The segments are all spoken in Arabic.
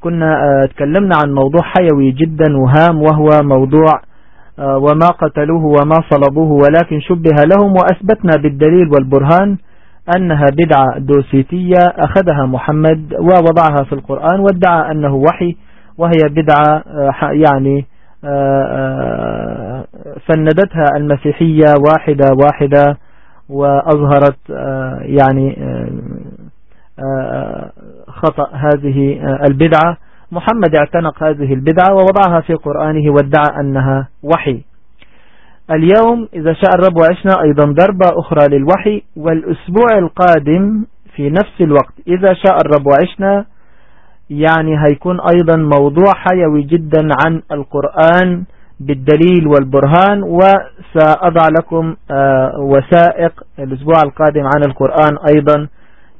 كنا تكلمنا عن موضوع حيوي جدا وهام وهو موضوع وما قتلوه وما صلبوه ولكن شبه لهم وأثبتنا بالدليل والبرهان أنها بدعة دوسيتية أخذها محمد ووضعها في القرآن وادعى أنه وحي وهي بدعة يعني فندتها المسيحية واحدة واحدة وأظهرت يعني خطأ هذه البدعة. محمد اعتنق هذه البدعة ووضعها في قرآنه وادعى أنها وحي. اليوم إذا شاء الرب وعشنا أيضا ضربة أخرى للوحي والأسبوع القادم في نفس الوقت. إذا شاء الرب وعشنا يعني هيكون أيضا موضوع حيوي جدا عن القرآن بالدليل والبرهان وسأضع لكم آه، وثائق الأسبوع القادم عن القرآن أيضا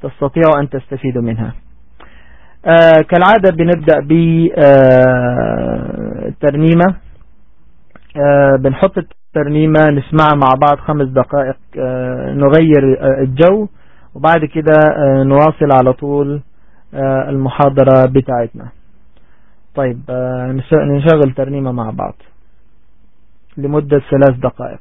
تستطيعوا أن تستفيدوا منها. آه، كالعادة بنبدأ بترنيمة آه، بنحط الترنيمة نسمعها مع بعض خمس دقائق نغير الجو وبعد كده نواصل على طول المحاضرة بتاعتنا. طيب نشغل ترنيمة مع بعض لمدة ثلاث دقائق.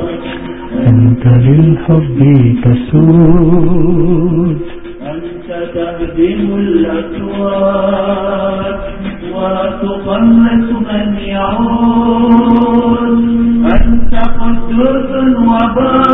أنت للحب تسود. أنت تهدم الأكواد وتقمس من يعود. أنت قدس وبار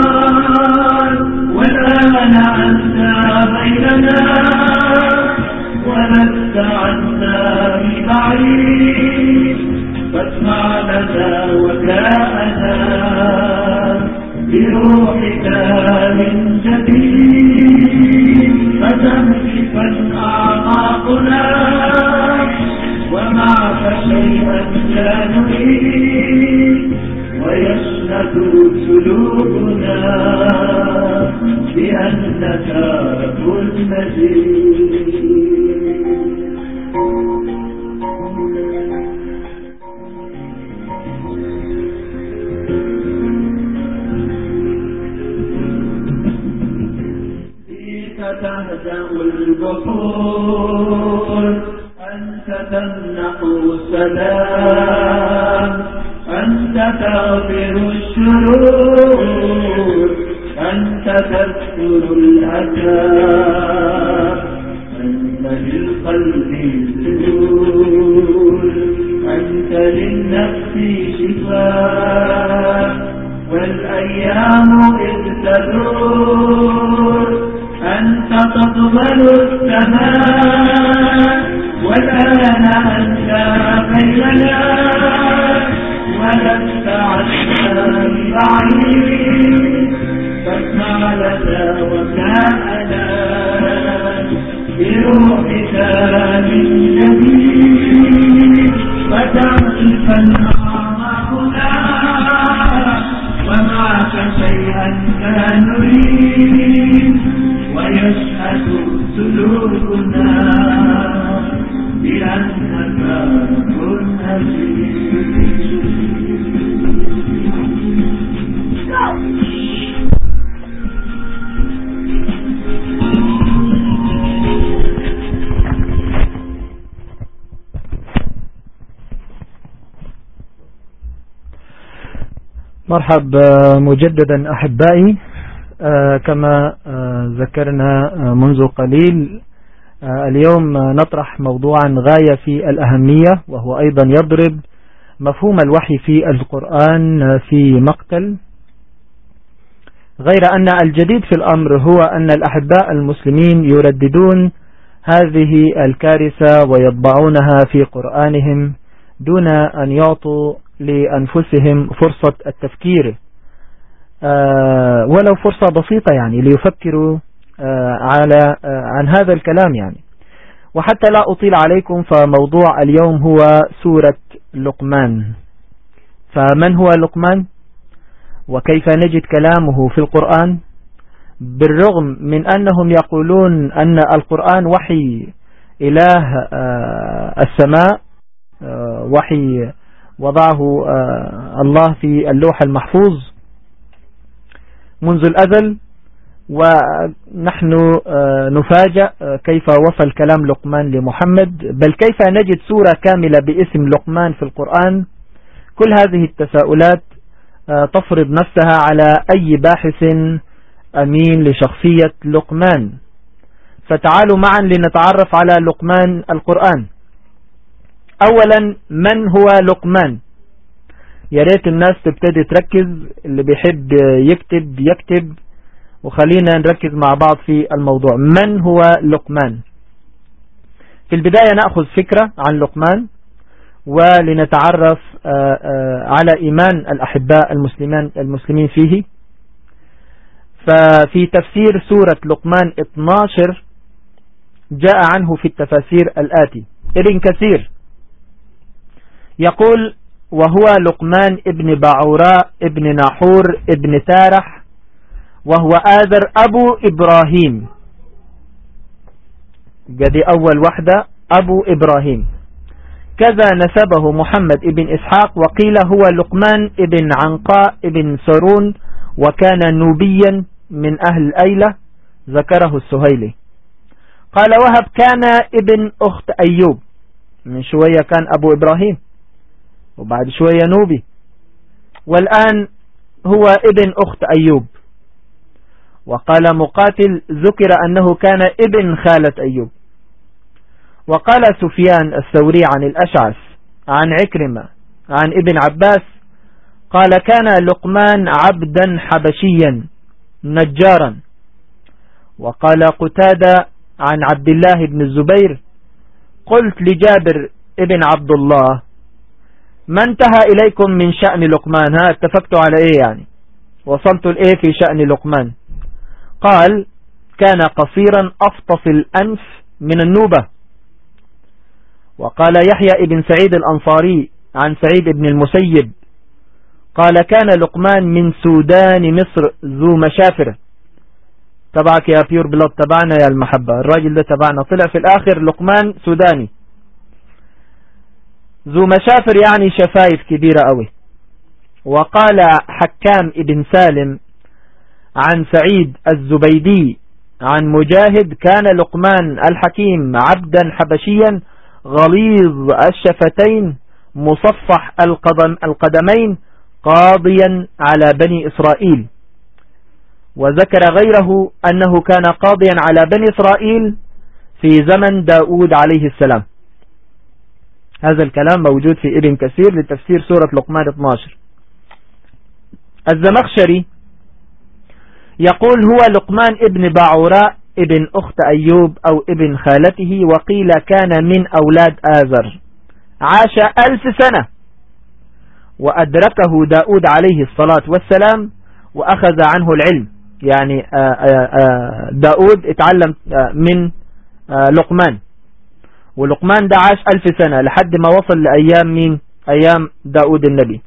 مرحب مجددا أحبائي آه، كما آه، ذكرنا آه، منذ قليل اليوم نطرح موضوعا غاية في الأهمية وهو أيضا يضرب مفهوم الوحي في القرآن في مقتل. غير أن الجديد في الأمر هو أن الأحباء المسلمين يرددون هذه الكارثة ويطبعونها في قرآنهم دون أن يعطوا لأنفسهم فرصة التفكير. آه، ولو فرصة بسيطة يعني ليفكروا آه، على عن هذا الكلام يعني. وحتى لا أطيل عليكم فموضوع اليوم هو سورة لقمان. فمن هو لقمان؟ وكيف نجد كلامه في القرآن؟ بالرغم من أنهم يقولون أن القرآن وحي إله آه، السماء آه، وحي وضعه آه، الله في اللوح المحفوظ منذ الأزل ونحن نفاجأ كيف وصل كلام لقمان لمحمد بل كيف نجد سورة كاملة باسم لقمان في القرآن؟ كل هذه التساؤلات تفرض نفسها على أي باحث أمين لشخصية لقمان. فتعالوا معا لنتعرف على لقمان القرآن. أولا من هو لقمان؟ يا ريت الناس تبتدي تركز اللي بيحب يكتب يكتب وخلينا نركز مع بعض في الموضوع. من هو لقمان؟ في البداية نأخذ فكرة عن لقمان ولنتعرف آه، آه، على إيمان الأحباء المسلمين, المسلمين فيه. ففي تفسير سورة لقمان 12 جاء عنه في التفاسير الآتي. ابن كثير يقول وهو لقمان ابن بعوراء ابن ناحور ابن تارح وهو آذر أبو إبراهيم. جدي أول وحدة أبو إبراهيم. كذا نسبه محمد ابن إسحاق وقيل هو لقمان ابن عنقاء ابن سرون وكان نوبيا من أهل أيلة ذكره السهيلي. قال وهب كان ابن أخت أيوب. من شوية كان أبو إبراهيم. وبعد شوية نوبي والآن هو ابن أخت أيوب. وقال مقاتل ذكر أنه كان ابن خالة أيوب. وقال سفيان الثوري عن الأشعث عن عكرمة عن ابن عباس قال كان لقمان عبدا حبشيا نجارا وقال قتادة عن عبد الله بن الزبير قلت لجابر ابن عبد الله ما انتهى إليكم من شأن لقمان؟ ها اتفقتوا على إيه يعني؟ وصلت الايه في شأن لقمان؟ قال كان قصيرا أفطس الأنف من النوبة. وقال يحيى ابن سعيد الأنصاري عن سعيد بن المسيب قال كان لقمان من سودان مصر ذو مشافر تبعك يا بيور بلاد تبعنا يا المحبة. الراجل ده تبعنا. طلع في الآخر لقمان سوداني. ذو مشافر يعني شفايف كبيرة قوي وقال حكام ابن سالم عن سعيد الزبيدي عن مجاهد كان لقمان الحكيم عبدا حبشيا غليظ الشفتين مصفح القدم القدمين قاضيا على بني إسرائيل. وذكر غيره أنه كان قاضيا على بني إسرائيل في زمن داود عليه السلام. هذا الكلام موجود في ابن كثير لتفسير سورة لقمان 12 الزمخشري يقول هو لقمان ابن باعوراء ابن أخت أيوب أو ابن خالته وقيل كان من أولاد آذر. عاش ألف سنة. وأدركه داود عليه الصلاة والسلام وأخذ عنه العلم. يعني آه، آه، آه، داود اتعلم من لقمان. ولقمان ده عاش ألف سنة لحد ما وصل لأيام مين؟ أيام داود النبي.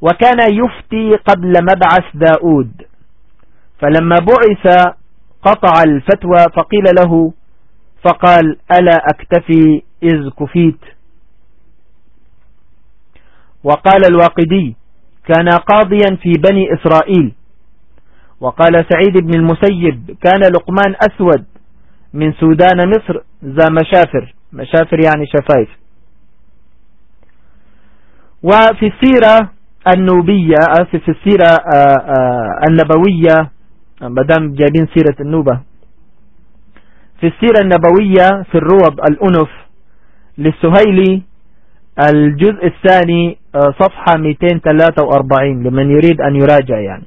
وكان يفتي قبل مبعث داود. فلما بعث قطع الفتوى فقيل له فقال ألا أكتفي إذ كفيت؟ وقال الواقدي كان قاضيا في بني إسرائيل. وقال سعيد بن المسيب كان لقمان أسود من سودان مصر ذا مشافر. مشافر يعني شفايف وفي السيرة النوبية في السيرة آه، آه، النبوية مدام جايبين سيرة النوبة. في السيرة النبوية في الروض الأنف للسهيلي الجزء الثاني آه، صفحة 243 لمن يريد أن يراجع يعني.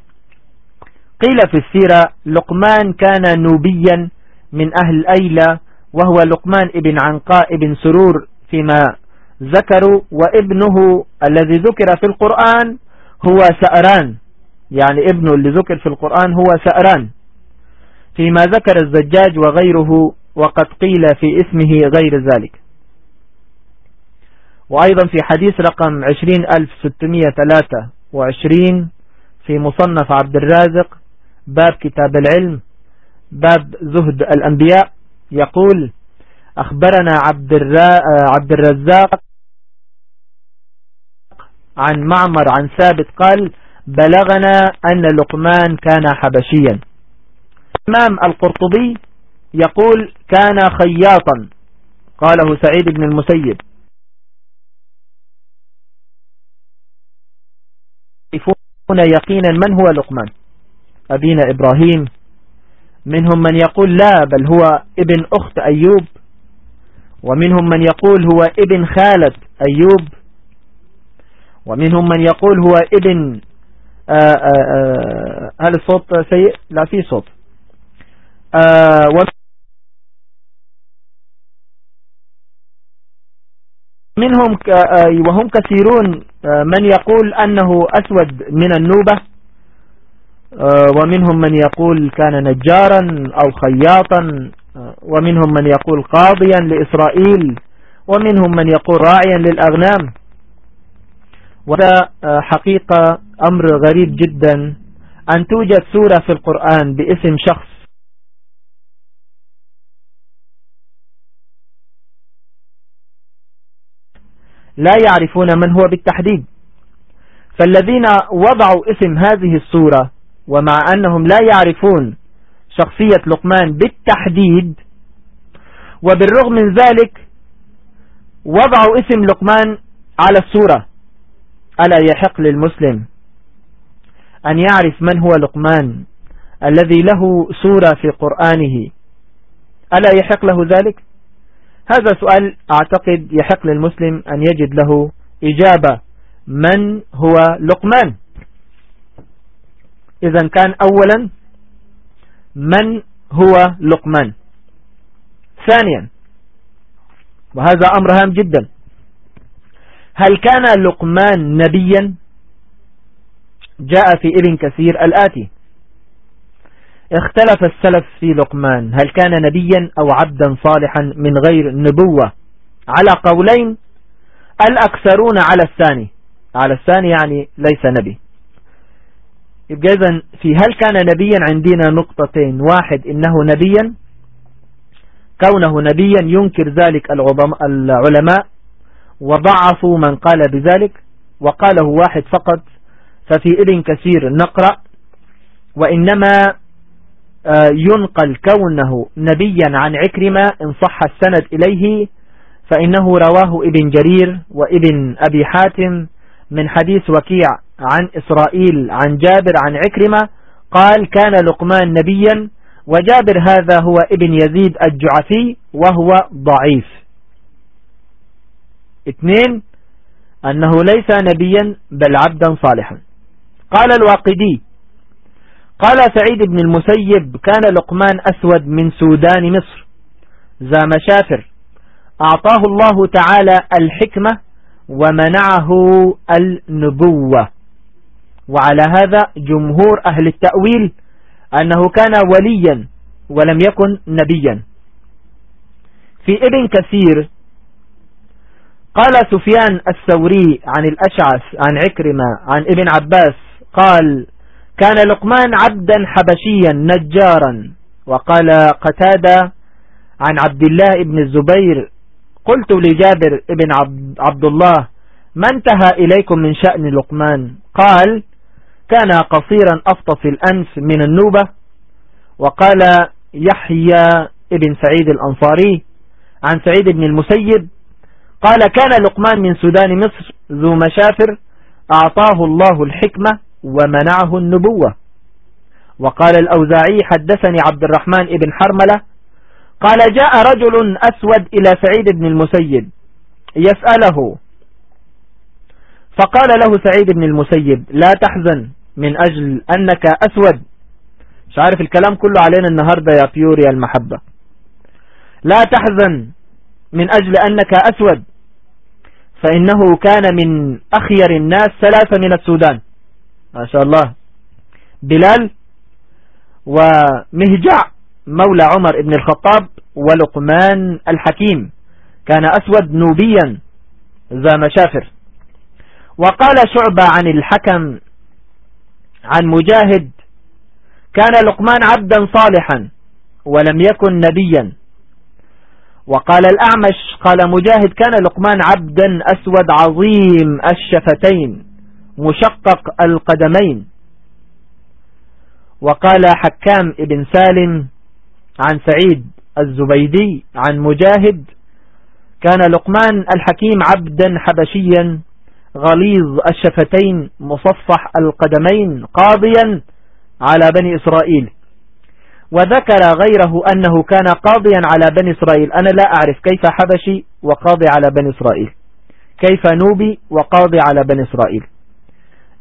قيل في السيرة لقمان كان نوبيا من أهل أيلة وهو لقمان ابن عنقاء ابن سرور فيما ذكروا وابنه الذي ذكر في القرآن هو سأران. يعني ابنه اللي ذكر في القرآن هو سأران. فيما ذكر الزجاج وغيره وقد قيل في اسمه غير ذلك. وأيضا في حديث رقم 20623 في مصنف عبد الرازق باب كتاب العلم باب زهد الأنبياء يقول أخبرنا عبد, عبد الرزاق عن معمر عن ثابت قال بلغنا أن لقمان كان حبشيا. الإمام القرطبي يقول كان خياطا قاله سعيد بن المسيب. يقينا من هو لقمان؟ أبينا إبراهيم منهم من يقول لا بل هو ابن أخت أيوب. ومنهم من يقول هو ابن خالة أيوب. ومنهم من يقول هو ابن آآ آه، آآ آه، آه، هل الصوت سيء؟ لا في صوت. منهم وهم كثيرون من يقول أنه أسود من النوبة. ومنهم من يقول كان نجارا أو خياطا ومنهم من يقول قاضيا لإسرائيل ومنهم من يقول راعيا للأغنام. وهذا حقيقة أمر غريب جدا. أن توجد سورة في القرآن باسم شخص. لا يعرفون من هو بالتحديد. فالذين وضعوا اسم هذه السورة ومع أنهم لا يعرفون شخصية لقمان بالتحديد وبالرغم من ذلك وضعوا اسم لقمان على السورة ألا يحق للمسلم أن يعرف من هو لقمان الذي له سورة في قرآنه؟ ألا يحق له ذلك؟ هذا سؤال أعتقد يحق للمسلم أن يجد له إجابة من هو لقمان. إذا كان أولا من هو لقمان؟ ثانيا وهذا أمر هام جدا. هل كان لقمان نبيا؟ جاء في ابن كثير الآتي. اختلف السلف في لقمان هل كان نبيا أو عبدا صالحا من غير نبوة؟ على قولين الأكثرون على الثاني. على الثاني يعني ليس نبي. يبقى إذن في هل كان نبيا عندنا نقطتين؟ واحد إنه نبيا كونه نبيا ينكر ذلك العلماء وضعفوا من قال بذلك وقاله واحد فقط ففي ابن كثير نقرأ وإنما آه، ينقل كونه نبيا عن عكرمة إن صح السند إليه فإنه رواه ابن جرير وابن أبي حاتم من حديث وكيع. عن إسرائيل عن جابر عن عكرمة قال كان لقمان نبيا وجابر هذا هو ابن يزيد الجعفي وهو ضعيف. اثنين أنه ليس نبيا بل عبدا صالحا. قال الواقدي قال سعيد بن المسيب كان لقمان أسود من سودان مصر. ذا مشافر أعطاه الله تعالى الحكمة ومنعه النبوة. وعلى هذا جمهور أهل التأويل أنه كان وليا ولم يكن نبيا. في ابن كثير قال سفيان الثوري عن الأشعث عن عكرمة عن ابن عباس قال كان لقمان عبدا حبشيا نجارا وقال قتادة عن عبد الله بن الزبير قلت لجابر ابن عبد الله ما انتهى إليكم من شأن لقمان؟ قال كان قصيرا أفطس الأنف من النوبة وقال يحيى ابن سعيد الأنصاري عن سعيد بن المسيب قال كان لقمان من سودان مصر ذو مشافر أعطاه الله الحكمة ومنعه النبوة. وقال الأوزاعي حدثني عبد الرحمن ابن حرملة قال جاء رجل أسود إلى سعيد بن المسيب يسأله فقال له سعيد بن المسيب لا تحزن من أجل أنك أسود. مش عارف الكلام كله علينا النهاردة يا بيوريا المحبة. لا تحزن من أجل أنك أسود. فإنه كان من أخير الناس ثلاثة من السودان. ما شاء الله. بلال ومهجع مولى عمر بن الخطاب ولقمان الحكيم. كان أسود نوبيا ذا مشافر. وقال شعبة عن الحكم عن مجاهد كان لقمان عبدا صالحا ولم يكن نبيا. وقال الأعمش قال مجاهد كان لقمان عبدا أسود عظيم الشفتين مشقق القدمين. وقال حكام ابن سالم عن سعيد الزبيدي عن مجاهد كان لقمان الحكيم عبدا حبشيا غليظ الشفتين مصفح القدمين قاضيا على بني إسرائيل. وذكر غيره أنه كان قاضيا على بني إسرائيل. أنا لا أعرف كيف حبشي وقاضي على بني إسرائيل. كيف نوبي وقاضي على بني إسرائيل.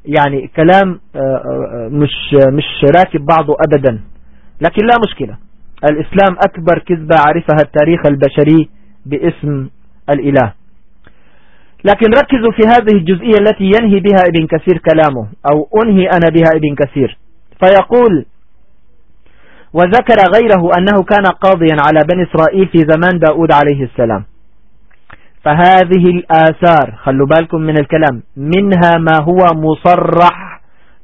يعني كلام آه، آه، مش مش راكب بعضه أبدا. لكن لا مشكلة. الإسلام أكبر كذبة عرفها التاريخ البشري باسم الإله. لكن ركزوا في هذه الجزئية التي ينهي بها ابن كثير كلامه أو أنهي أنا بها ابن كثير. فيقول وذكر غيره أنه كان قاضيا على بني إسرائيل في زمان داود عليه السلام. فهذه الآثار خلوا بالكم من الكلام منها ما هو مصرح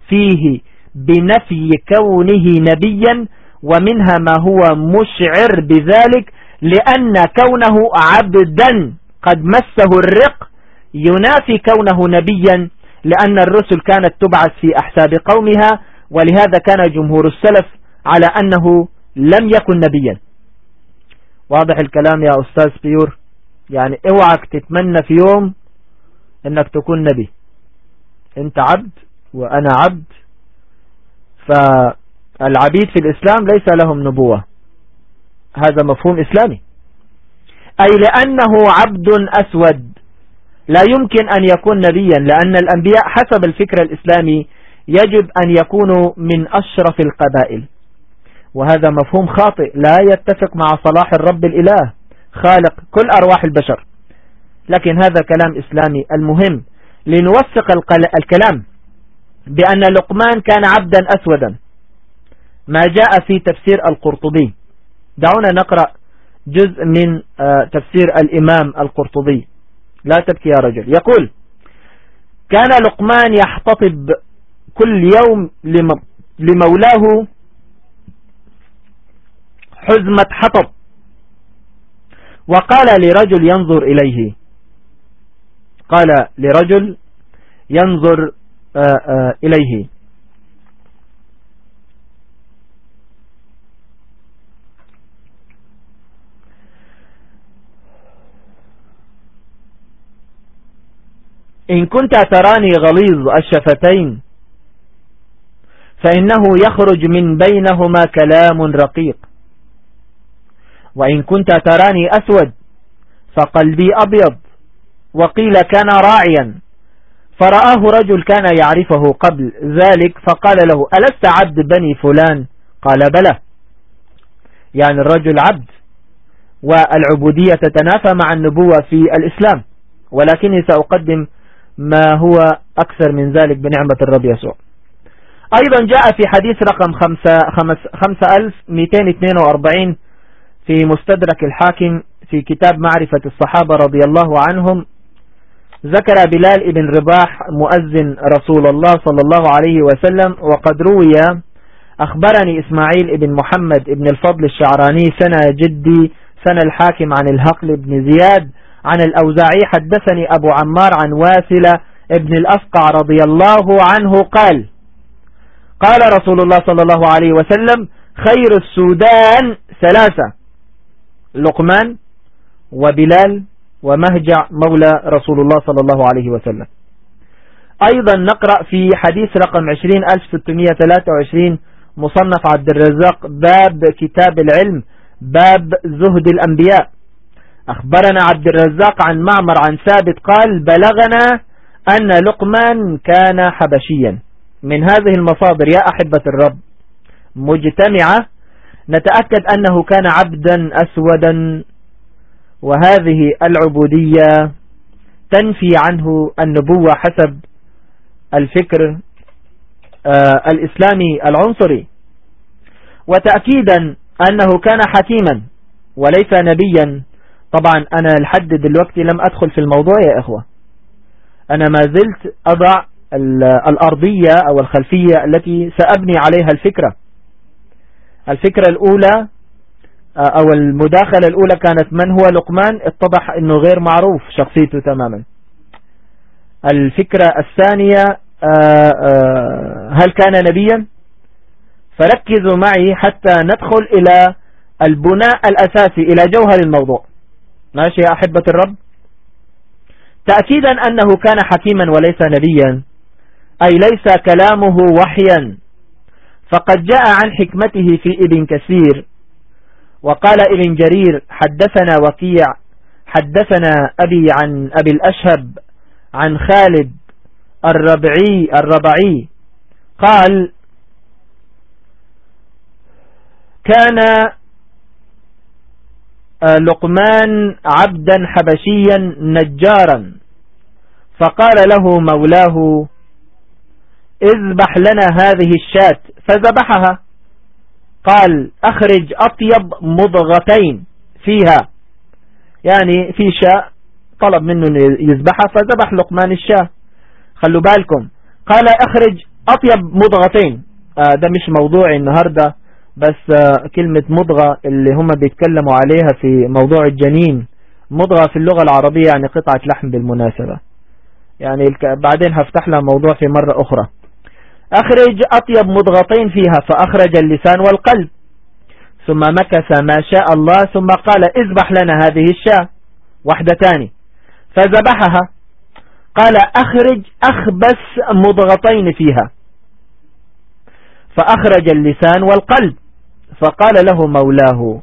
فيه بنفي كونه نبيا ومنها ما هو مشعر بذلك لأن كونه عبدا قد مسه الرق ينافي كونه نبيا لأن الرسل كانت تبعث في أحساب قومها ولهذا كان جمهور السلف على أنه لم يكن نبيا. واضح الكلام يا أستاذ بيور يعني اوعك تتمنى في يوم إنك تكون نبي. أنت عبد وأنا عبد فالعبيد في الإسلام ليس لهم نبوة. هذا مفهوم إسلامي. أي لأنه عبد أسود. لا يمكن أن يكون نبيا لأن الأنبياء حسب الفكر الإسلامي يجب أن يكونوا من أشرف القبائل. وهذا مفهوم خاطئ لا يتفق مع صلاح الرب الإله خالق كل أرواح البشر. لكن هذا كلام إسلامي المهم. لنوثق الكلام بأن لقمان كان عبدا أسودا. ما جاء في تفسير القرطبي. دعونا نقرأ جزء من آه، تفسير الإمام القرطبي. لا تبكي يا رجل. يقول كان لقمان يحتطب كل يوم لمولاه حزمة حطب. وقال لرجل ينظر إليه. قال لرجل ينظر آه، آه، إليه. إن كنت تراني غليظ الشفتين فإنه يخرج من بينهما كلام رقيق. وإن كنت تراني أسود فقلبي أبيض وقيل كان راعيا فرآه رجل كان يعرفه قبل ذلك فقال له ألست عبد بني فلان؟ قال بلى. يعني الرجل عبد والعبودية تتنافى مع النبوة في الإسلام ولكني سأقدم ما هو أكثر من ذلك بنعمة الرب يسوع. أيضا جاء في حديث رقم 5242 في مستدرك الحاكم في كتاب معرفة الصحابة رضي الله عنهم. ذكر بلال بن رباح مؤذن رسول الله صلى الله عليه وسلم وقد روي أخبرني إسماعيل بن محمد بن الفضل الشعراني سنة جدي سنة الحاكم عن الهقل بن زياد عن الأوزاعي حدثني أبو عمار عن واسلة ابن الأفقع رضي الله عنه قال قال رسول الله صلى الله عليه وسلم خير السودان ثلاثة لقمان وبلال ومهجع مولى رسول الله صلى الله عليه وسلم. أيضا نقرأ في حديث رقم 20623 مصنف عبد الرزاق باب كتاب العلم باب زهد الأنبياء. أخبرنا عبد الرزاق عن معمر عن ثابت قال بلغنا أن لقمان كان حبشيا. من هذه المصادر يا أحبة الرب مجتمعة نتأكد أنه كان عبدا أسودا وهذه العبودية تنفي عنه النبوة حسب الفكر آه، الإسلامي العنصري. وتأكيدا أنه كان حكيما وليس نبيا. طبعا أنا لحد دلوقتي لم أدخل في الموضوع يا إخوة. أنا ما زلت أضع الأرضية أو الخلفية التي سأبني عليها الفكرة. الفكرة الأولى أو المداخلة الأولى كانت من هو لقمان؟ اتضح أنه غير معروف شخصيته تماما. الفكرة الثانية هل كان نبيا؟ فركزوا معي حتى ندخل إلى البناء الأساسي إلى جوهر الموضوع. ماشي يا أحبة الرب. تأكيدا أنه كان حكيما وليس نبيا. أي ليس كلامه وحيا. فقد جاء عن حكمته في ابن كثير. وقال ابن جرير حدثنا وكيع حدثنا أبي عن أبي الأشهب عن خالد الربعي الربعي. قال كان لقمان عبدا حبشيا نجارا. فقال له مولاه اذبح لنا هذه الشاة. فذبحها. قال أخرج أطيب مضغتين فيها. يعني في شاء طلب منه يذبحها فذبح لقمان الشاة. خلوا بالكم. قال أخرج أطيب مضغتين. آه ده مش موضوعي النهاردة. بس آه كلمة مضغة اللي هم بيتكلموا عليها في موضوع الجنين مضغة في اللغة العربية يعني قطعة لحم بالمناسبة. يعني بعدين هفتح لها موضوع في مرة أخرى. أخرج أطيب مضغتين فيها فأخرج اللسان والقلب. ثم مكث ما شاء الله ثم قال اذبح لنا هذه الشاة. واحدة تاني. فذبحها. قال أخرج أخبس مضغتين فيها. فأخرج اللسان والقلب. فقال له مولاه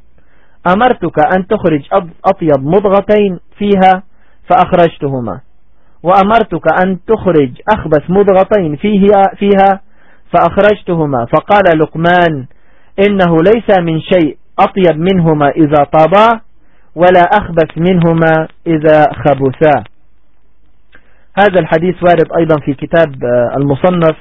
أمرتك أن تخرج أطيب مضغتين فيها؟ فأخرجتهما. وأمرتك أن تخرج أخبث مضغتين فيها, فيها؟ فأخرجتهما. فقال لقمان إنه ليس من شيء أطيب منهما إذا طابا ولا أخبث منهما إذا خبثا. هذا الحديث وارد أيضا في كتاب المصنف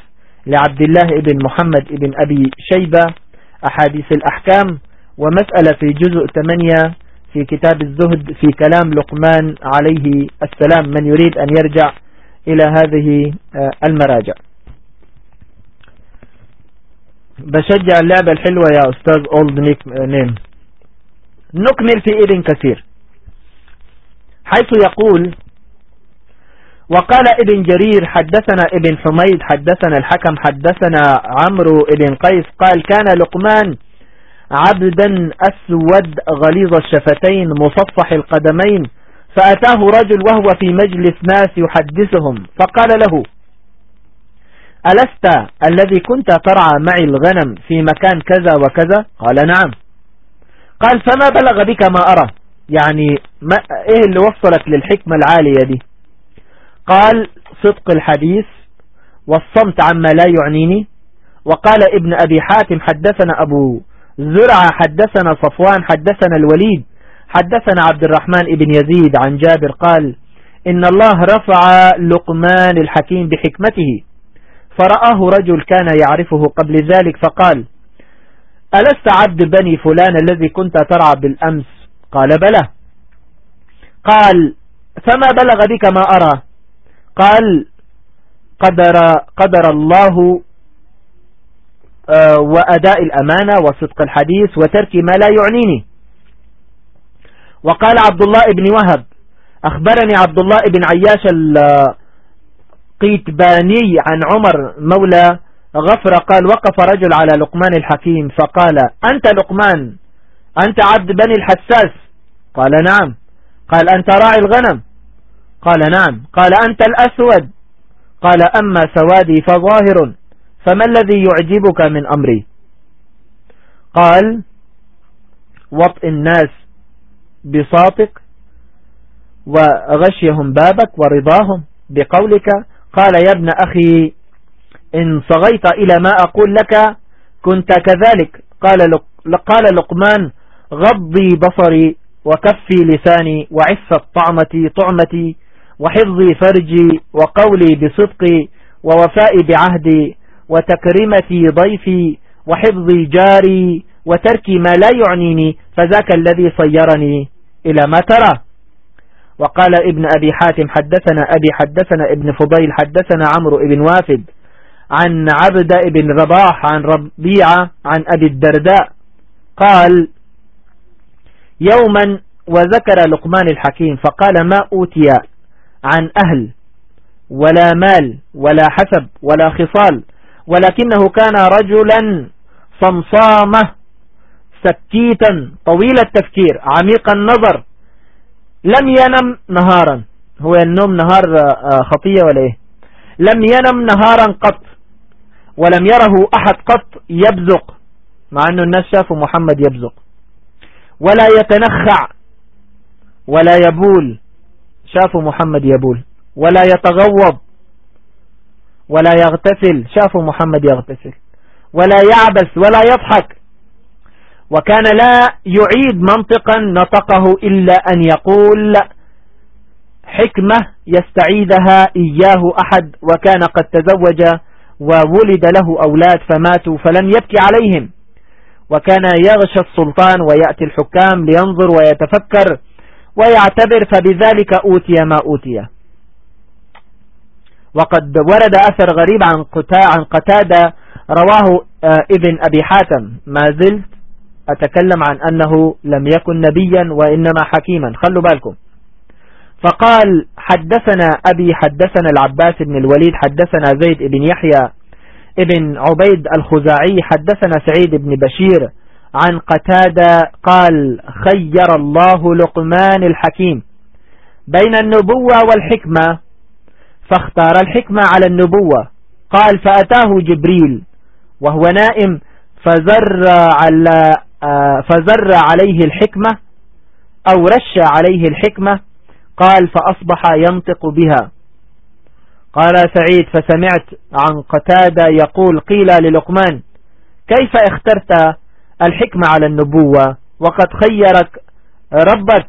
لعبد الله ابن محمد ابن أبي شيبة. أحاديث الأحكام ومسألة في جزء 8 في كتاب الزهد في كلام لقمان عليه السلام من يريد أن يرجع إلى هذه آه، المراجع. بشجع اللعبة الحلوة يا أستاذ أولد نيم نكمل في إبن كثير. حيث يقول وقال ابن جرير حدثنا ابن حميد حدثنا الحكم حدثنا عمرو ابن قيس قال كان لقمان عبدا أسود غليظ الشفتين مصفح القدمين فأتاه رجل وهو في مجلس ناس يحدثهم فقال له ألست الذي كنت ترعى معي الغنم في مكان كذا وكذا؟ قال نعم. قال فما بلغ بك ما أرى؟ يعني ما إيه اللي وصلك للحكمة العالية دي؟ قال صدق الحديث والصمت عما لا يعنيني. وقال ابن أبي حاتم حدثنا أبو زرع حدثنا صفوان حدثنا الوليد حدثنا عبد الرحمن ابن يزيد عن جابر قال إن الله رفع لقمان الحكيم بحكمته. فرآه رجل كان يعرفه قبل ذلك فقال ألست عبد بني فلان الذي كنت ترعى بالأمس؟ قال بلى. قال فما بلغ بك ما أرى؟ قال قدر, قدر الله آه، وأداء الأمانة وصدق الحديث وترك ما لا يعنيني. وقال عبد الله بن وهب أخبرني عبد الله بن عياش القيتباني عن عمر مولى غفر قال وقف رجل على لقمان الحكيم فقال أنت لقمان أنت عبد بني الحساس؟ قال نعم. قال أنت راعي الغنم. قال نعم. قال أنت الأسود. قال أما سوادي فظاهر. فما الذي يعجبك من أمري؟ قال وطئ الناس بصاتك وغشيهم بابك ورضاهم بقولك. قال يا ابن أخي إن صغيت إلى ما أقول لك كنت كذلك. قال, قال لقمان غضي بصري وكفي لساني وعفت طعمتي طعمتي. وحفظي فرجي وقولي بصدقي ووفائي بعهدي وتكرمتي ضيفي وحفظي جاري وتركي ما لا يعنيني فذاك الذي صيرني إلى ما ترى. وقال ابن أبي حاتم حدثنا أبي حدثنا ابن فضيل حدثنا عمرو ابن وافد عن عبد ابن رباح عن ربيعة عن أبي الدرداء قال يوما وذكر لقمان الحكيم فقال ما أوتي عن أهل ولا مال ولا حسب ولا خصال ولكنه كان رجلا صمصامة سكيتا طويل التفكير عميق النظر لم ينم نهارا. هو النوم نهار آه، خطية ولا إيه؟ لم ينم نهارا قط ولم يره أحد قط يبزق مع إنه الناس شافوا محمد يبزق. ولا يتنخع ولا يبول شافوا محمد يبول. ولا يتغوض. ولا يغتسل. شافوا محمد يغتسل. ولا يعبس. ولا يضحك. وكان لا يعيد منطقا نطقه إلا أن يقول حكمة يستعيدها إياه أحد وكان قد تزوج وولد له أولاد فماتوا فلم يبكي عليهم. وكان يغشى السلطان ويأتي الحكام لينظر ويتفكر ويعتبر فبذلك أوتي ما أوتي. وقد ورد أثر غريب عن عن قتادة رواه آه، ابن أبي حاتم. ما زلت أتكلم عن أنه لم يكن نبيا وإنما حكيما. خلوا بالكم. فقال حدثنا أبي حدثنا العباس بن الوليد حدثنا زيد بن يحيى ابن عبيد الخزاعي حدثنا سعيد بن بشير عن قتادة قال خير الله لقمان الحكيم. بين النبوة والحكمة فاختار الحكمة على النبوة. قال فأتاه جبريل وهو نائم فزر على فزر عليه الحكمة أو رش عليه الحكمة. قال فأصبح ينطق بها. قال سعيد فسمعت عن قتادة يقول قيل للقمان كيف اخترت الحكمة على النبوة وقد خيرك ربك.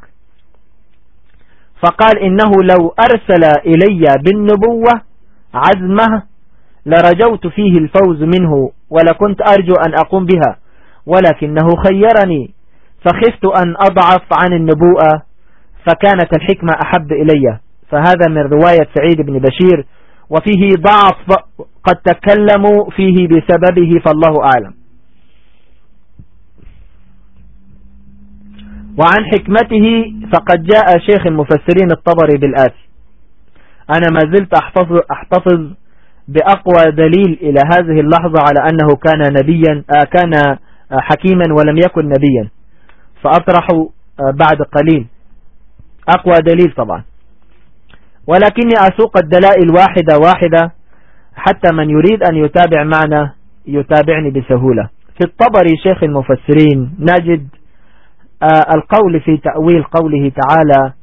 فقال إنه لو أرسل إلي بالنبوة عزمه لرجوت فيه الفوز منه ولكنت أرجو أن أقوم بها ولكنه خيرني. فخفت أن أضعف عن النبوءة فكانت الحكمة أحب إلي. فهذا من رواية سعيد بن بشير وفيه ضعف قد تكلموا فيه بسببه فالله أعلم. وعن حكمته فقد جاء شيخ المفسرين الطبري بالآتي أنا ما زلت أحتفظ, أحتفظ بأقوى دليل إلى هذه اللحظة على أنه كان نبيا آه كان حكيما ولم يكن نبيا. فأطرح آه، بعد قليل. أقوى دليل طبعا. ولكني أسوق الدلائل واحدة واحدة حتى من يريد أن يتابع معنا يتابعني بسهولة. في الطبري شيخ المفسرين نجد آه، القول في تأويل قوله تعالى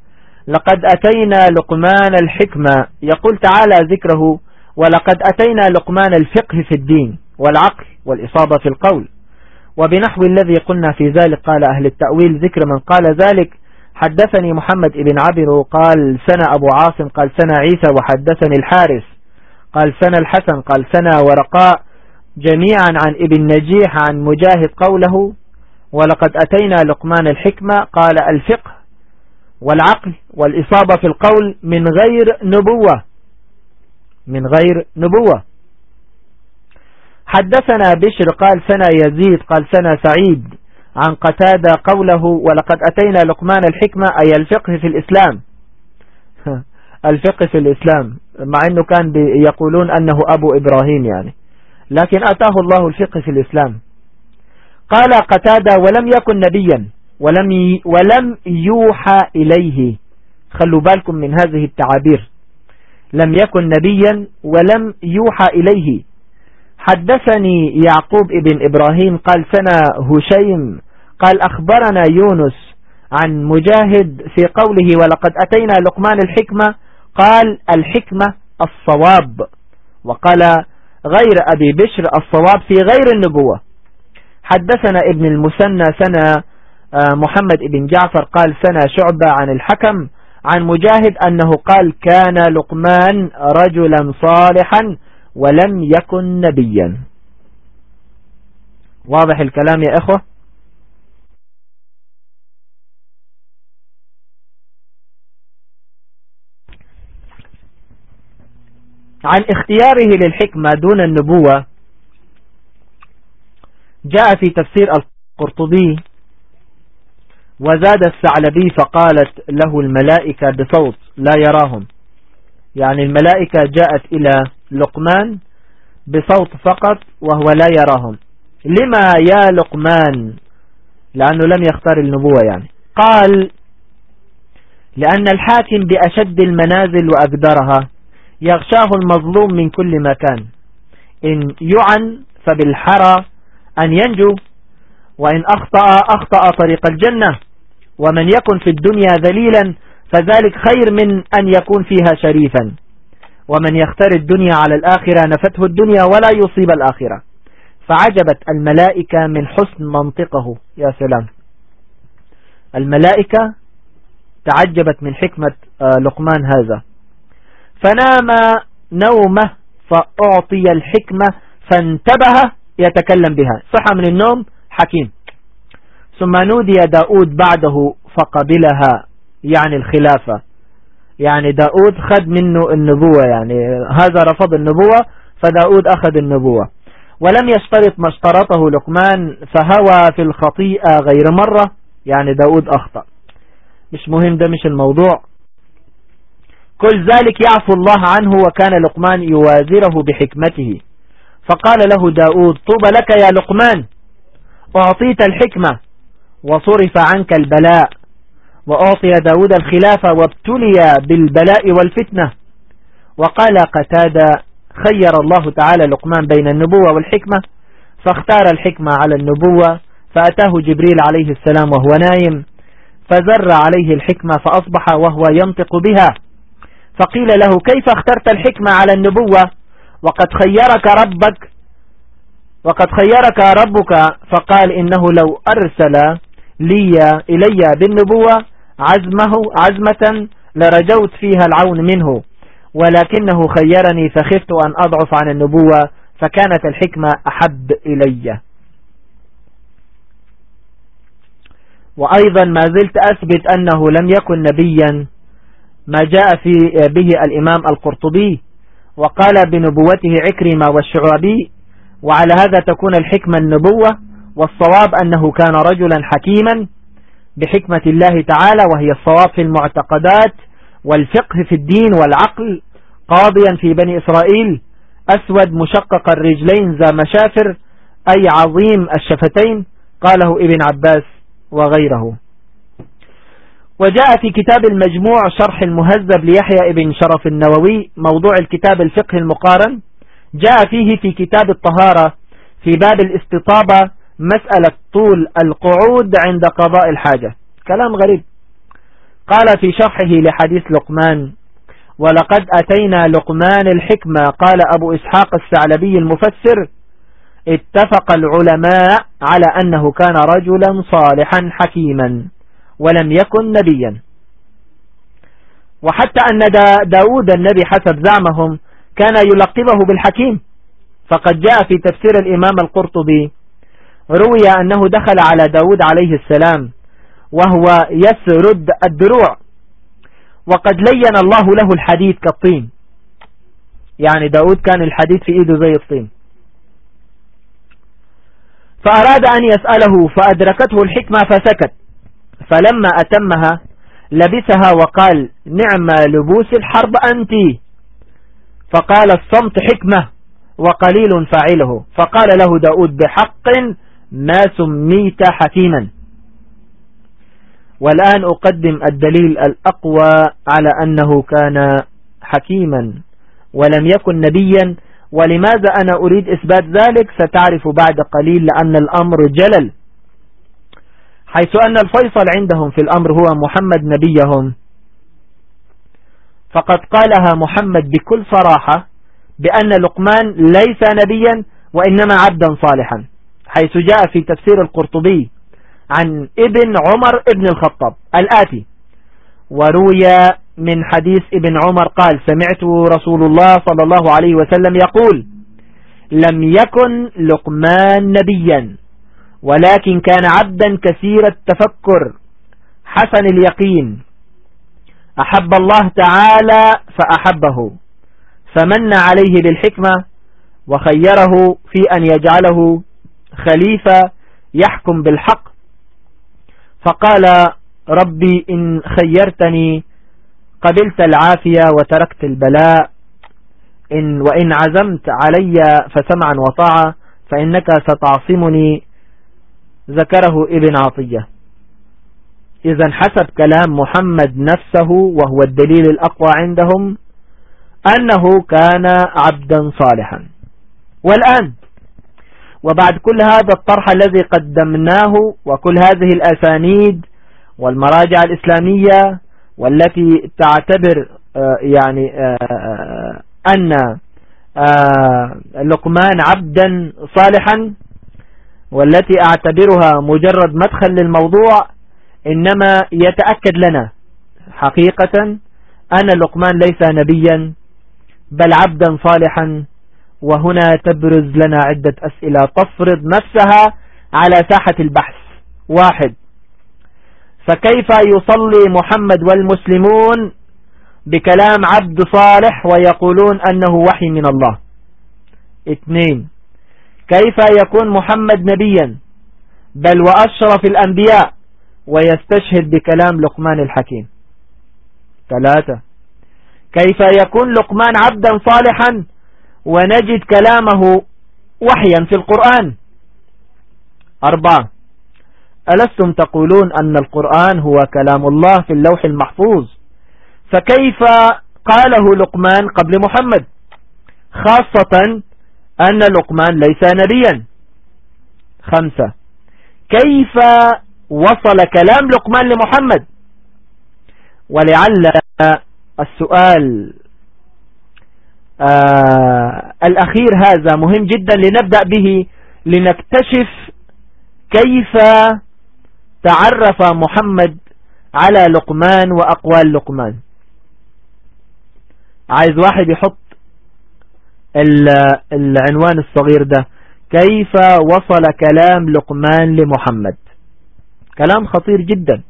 لقد أتينا لقمان الحكمة. يقول تعالى ذكره ولقد أتينا لقمان الفقه في الدين والعقل والإصابة في القول. وبنحو الذي قلنا في ذلك قال أهل التأويل ذكر من قال ذلك حدثني محمد بن عبر قال سنة أبو عاصم قال سنة عيسى وحدثني الحارس قال سنة الحسن قال سنة ورقاء جميعا عن ابن نجيح عن مجاهد قوله ولقد أتينا لقمان الحكمة قال الفقه والعقل والإصابة في القول من غير نبوة من غير نبوة. حدثنا بشر قال سنة يزيد قال سنة سعيد عن قتادة قوله ولقد أتينا لقمان الحكمة أي الفقه في الإسلام. الفقه في الإسلام مع أنه كان يقولون أنه أبو إبراهيم يعني. لكن أتاه الله الفقه في الإسلام. قال قتادة ولم يكن نبيا ولم ولم يوحى إليه. خلوا بالكم من هذه التعابير. لم يكن نبيا ولم يوحى إليه. حدثني يعقوب ابن إبراهيم قال سنة هشيم قال أخبرنا يونس عن مجاهد في قوله ولقد أتينا لقمان الحكمة قال الحكمة الصواب وقال غير أبي بشر الصواب في غير النبوة حدثنا ابن المسنى سنة آه، محمد ابن جعفر قال سنة شعبة عن الحكم عن مجاهد أنه قال كان لقمان رجلا صالحا ولم يكن نبيا. واضح الكلام يا إخوة؟ عن اختياره للحكمة دون النبوة جاء في تفسير القرطبي وزاد الثعلبي فقالت له الملائكة بصوت لا يراهم. يعني الملائكة جاءت إلى لقمان بصوت فقط وهو لا يراهم. لما يا لقمان؟ لأنه لم يختار النبوة يعني. قال لأن الحاكم بأشد المنازل وأقدرها يغشاه المظلوم من كل مكان. إن يعن فبالحرى أن ينجو وإن أخطأ أخطأ طريق الجنة. ومن يكن في الدنيا ذليلا فذلك خير من أن يكون فيها شريفا. ومن يختار الدنيا على الآخرة نفته الدنيا ولا يصيب الآخرة. فعجبت الملائكة من حسن منطقه. يا سلام. الملائكة تعجبت من حكمة آه، لقمان هذا. فنام نومه فأعطي الحكمة فانتبه يتكلم بها. صحى من النوم حكيم. ثم نودي داود بعده فقبلها يعني الخلافة. يعني داود خد منه النبوة يعني هذا رفض النبوة فداود أخذ النبوة. ولم يشترط ما اشترطه لقمان فهوى في الخطيئة غير مرة يعني داود أخطأ. مش مهم ده مش الموضوع. كل ذلك يعفو الله عنه وكان لقمان يوازره بحكمته. فقال له داود طوب لك يا لقمان. أعطيت الحكمة وصرف عنك البلاء. وأعطي داود الخلافة وابتلي بالبلاء والفتنة. وقال قتادة خير الله تعالى لقمان بين النبوة والحكمة. فاختار الحكمة على النبوة فأتاه جبريل عليه السلام وهو نايم. فزر عليه الحكمة فأصبح وهو ينطق بها. فقيل له كيف اخترت الحكمة على النبوة؟ وقد خيرك ربك وقد خيرك ربك فقال إنه لو أرسل لي إلي بالنبوة عزمه عزمة لرجوت فيها العون منه ولكنه خيرني فخفت أن أضعف عن النبوة فكانت الحكمة أحب إلي. وأيضا ما زلت أثبت أنه لم يكن نبيا ما جاء في به الإمام القرطبي وقال بنبوته عكرمة والشعبي وعلى هذا تكون الحكمة النبوة والصواب أنه كان رجلا حكيما بحكمة الله تعالى وهي الصواب في المعتقدات والفقه في الدين والعقل قاضيا في بني إسرائيل أسود مشقق الرجلين ذا مشافر أي عظيم الشفتين قاله ابن عباس وغيره. وجاء في كتاب المجموع شرح المهذب ليحيى ابن شرف النووي موضوع الكتاب الفقه المقارن. جاء فيه في كتاب الطهارة في باب الاستطابة مسألة طول القعود عند قضاء الحاجة. كلام غريب. قال في شرحه لحديث لقمان ولقد أتينا لقمان الحكمة. قال أبو إسحاق الثعلبي المفسر اتفق العلماء على أنه كان رجلا صالحا حكيما. ولم يكن نبيا. وحتى أن دا داود النبي حسب زعمهم كان يلقبه بالحكيم فقد جاء في تفسير الإمام القرطبي روي أنه دخل على داود عليه السلام وهو يسرد الدروع وقد لين الله له الحديد كالطين. يعني داود كان الحديد في إيده زي الطين. فأراد أن يسأله فأدركته الحكمة فسكت. فلما أتمها لبسها وقال نعم لبوس الحرب أنت. فقال الصمت حكمة وقليل فاعله. فقال له داود بحق ما سميت حكيما. والآن أقدم الدليل الأقوى على أنه كان حكيما ولم يكن نبيا. ولماذا أنا أريد إثبات ذلك؟ ستعرف بعد قليل لأن الأمر جلل. حيث أن الفيصل عندهم في الأمر هو محمد نبيهم. فقد قالها محمد بكل صراحة بأن لقمان ليس نبيا وإنما عبدا صالحا حيث جاء في تفسير القرطبي عن ابن عمر ابن الخطاب الآتي وروي من حديث ابن عمر قال سمعت رسول الله صلى الله عليه وسلم يقول لم يكن لقمان نبيا. ولكن كان عبدا كثير التفكر. حسن اليقين. أحب الله تعالى فأحبه. فمن عليه بالحكمة وخيره في أن يجعله خليفة يحكم بالحق. فقال ربي إن خيرتني قبلت العافية وتركت البلاء. إن وإن عزمت علي فسمعا وطاعة فإنك ستعصمني ذكره ابن عطية. إذا حسب كلام محمد نفسه وهو الدليل الأقوى عندهم أنه كان عبدا صالحا. والآن وبعد كل هذا الطرح الذي قدمناه وكل هذه الأسانيد والمراجع الإسلامية والتي تعتبر آه، يعني آه، آه، أن لقمان عبدا صالحا والتي أعتبرها مجرد مدخل للموضوع إنما يتأكد لنا حقيقة أن لقمان ليس نبيا بل عبدا صالحا وهنا تبرز لنا عدة أسئلة. تفرض نفسها على ساحة البحث. واحد. فكيف يصلي محمد والمسلمون بكلام عبد صالح ويقولون أنه وحي من الله؟ اثنين. كيف يكون محمد نبيا؟ بل وأشرف الأنبياء ويستشهد بكلام لقمان الحكيم. ثلاثة. كيف يكون لقمان عبدا صالحا ونجد كلامه وحيا في القرآن؟ أربعة. ألستم تقولون أن القرآن هو كلام الله في اللوح المحفوظ؟ فكيف قاله لقمان قبل محمد؟ خاصة أن لقمان ليس نبيا. خمسة. كيف وصل كلام لقمان لمحمد؟ ولعل السؤال آه الأخير هذا مهم جدا لنبدأ به لنكتشف كيف تعرف محمد على لقمان وأقوال لقمان. عايز واحد يحط العنوان الصغير ده. كيف وصل كلام لقمان لمحمد؟ كلام خطير جدا.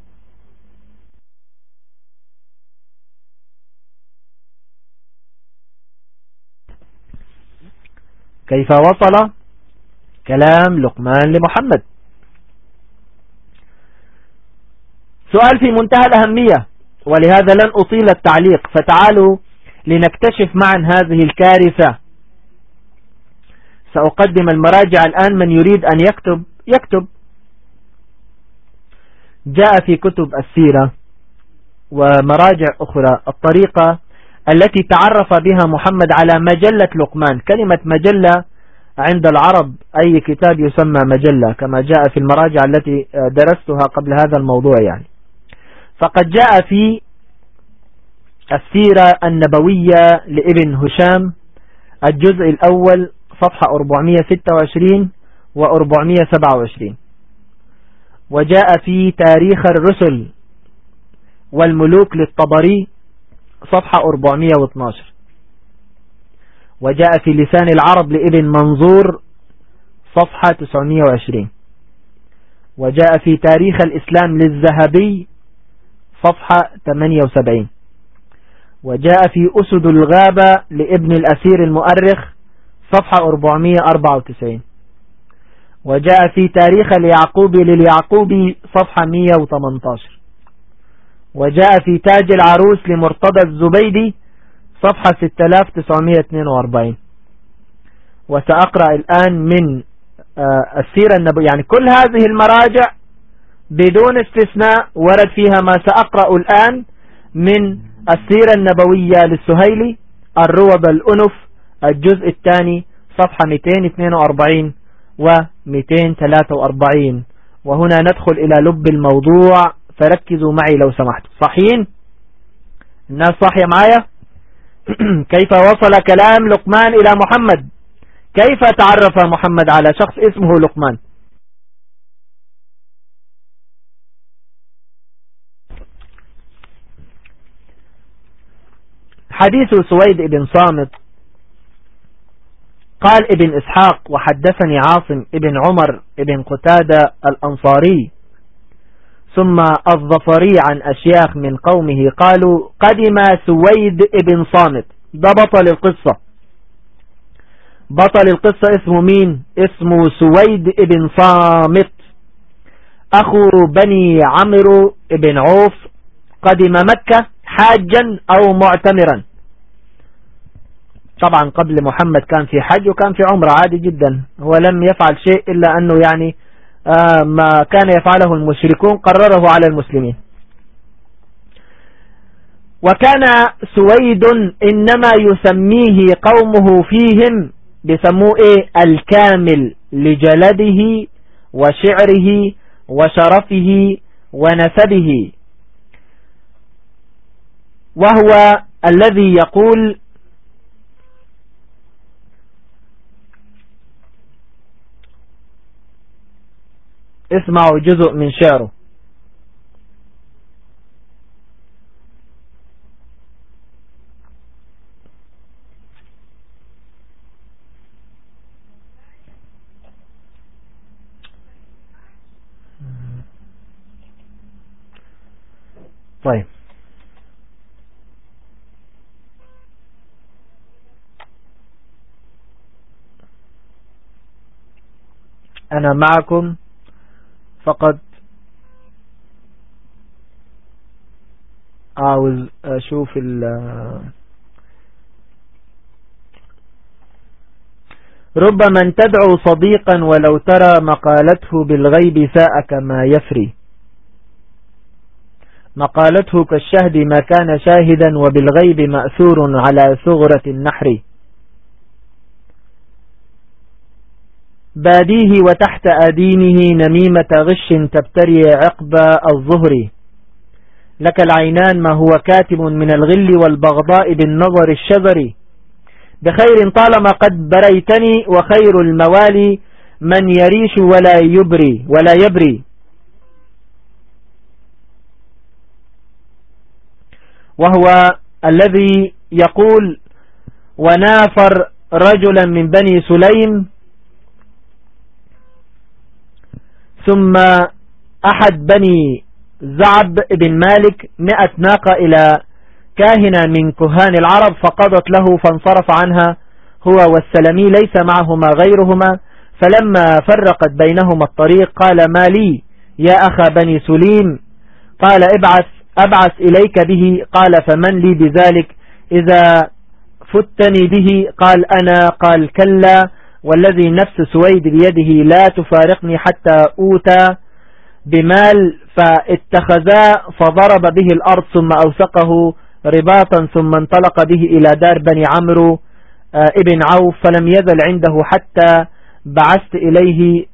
كيف وصل كلام لقمان لمحمد؟ سؤال في منتهى الأهمية ولهذا لن أطيل التعليق. فتعالوا لنكتشف معا هذه الكارثة. سأقدم المراجع الآن من يريد أن يكتب يكتب. جاء في كتب السيرة ومراجع أخرى الطريقة التي تعرف بها محمد على مجلة لقمان. كلمة مجلة عند العرب أي كتاب يسمى مجلة كما جاء في المراجع التي درستها قبل هذا الموضوع يعني. فقد جاء في السيرة النبوية لابن هشام الجزء الأول صفحة 426 و 427 وجاء في تاريخ الرسل والملوك للطبري صفحة 412 وجاء في لسان العرب لابن منظور صفحة 920 وجاء في تاريخ الإسلام للذهبي صفحة 78 وجاء في أسد الغابة لابن الأسير المؤرخ صفحة 494 وجاء في تاريخ اليعقوبي لليعقوبي صفحة 118 وجاء في تاج العروس لمرتضى الزبيدي صفحة 6942 وسأقرأ الآن من آه، السيرة النبوية. يعني كل هذه المراجع بدون استثناء ورد فيها ما سأقرأ الآن من السيرة النبوية للسهيلي الروض الأنف الجزء الثاني صفحة 242 و 243 وهنا ندخل إلى لب الموضوع. فركزوا معي لو سمحتوا. صحيين الناس صحية معايا؟ كيف وصل كلام لقمان إلى محمد؟ كيف تعرف محمد على شخص اسمه لقمان؟ حديث سويد بن صامت قال ابن إسحاق وحدثني عاصم ابن عمر ابن قتادة الأنصاري. ثم الظفري عن أشياخ من قومه قالوا قدم سويد ابن صامت. ده بطل القصة. بطل القصة اسمه مين؟ اسمه سويد ابن صامت. أخو بني عمرو ابن عوف قدم مكة حاجا أو معتمرا. طبعا قبل محمد كان في حج وكان في عمرة عادي جدا. هو لم يفعل شيء إلا أنه يعني آه، ما كان يفعله المشركون قرره على المسلمين. وكان سويد إنما يسميه قومه فيهم بسموه إيه الكامل لجلده وشعره وشرفه ونسبه. وهو الذي يقول اسمعوا جزء من شعره. طيب. أنا معكم فقط عاوز أشوف ال ربما تدعو صديقا ولو ترى مقالته بالغيب ساء كما يفري. مقالته كالشهد ما كان شاهدا وبالغيب مأثور على ثغرة النحر. باديه وتحت أدينه نميمة غش تبتري عقب الظهر. لك العينان ما هو كاتم من الغل والبغضاء بالنظر الشذر. بخير طالما قد بريتني وخير الموالي من يريش ولا يبري ولا يبري. وهو الذي يقول ونافر رجلا من بني سليم ثم أحد بني زعب بن مالك مئة ناقة إلى كاهنة من كهان العرب فقضت له فانصرف عنها هو والسلمي ليس معهما غيرهما فلما فرقت بينهما الطريق قال ما لي يا أخا بني سليم؟ قال ابعث أبعث إليك به. قال فمن لي بذلك؟ إذا فتني به قال أنا. قال كلا. والذي نفس سويد بيده لا تفارقني حتى أوتى بمال فاتخذا فضرب به الأرض ثم أوثقه رباطا ثم انطلق به إلى دار بني عمرو آه، ابن عوف فلم يزل عنده حتى بعثت إليه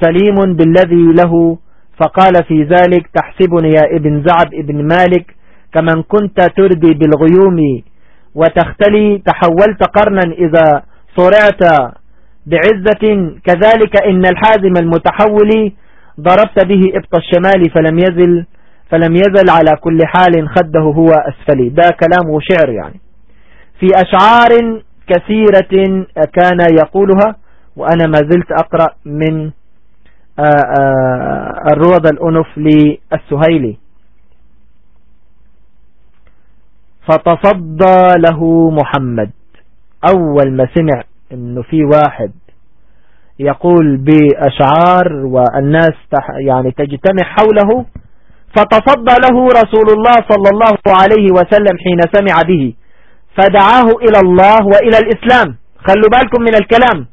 سليم بالذي له فقال في ذلك تحسبني يا ابن زعب ابن مالك كمن كنت تردي بالغيوم وتختلي تحولت قرنا إذا صرعت بعزة كذلك إن الحازم المتحول ضربت به إبط الشمال فلم يزل فلم يزل على كل حال خده هو أسفلي. ده كلام شعر يعني. في أشعار كثيرة كان يقولها وأنا ما زلت أقرأ من آه، آه، الروض الأنف للسهيلي. فتصدى له محمد. أول ما سمع إنه في واحد يقول بأشعار والناس يعني تجتمع حوله فتصدى له رسول الله صلى الله عليه وسلم حين سمع به فدعاه إلى الله وإلى الإسلام. خلوا بالكم من الكلام.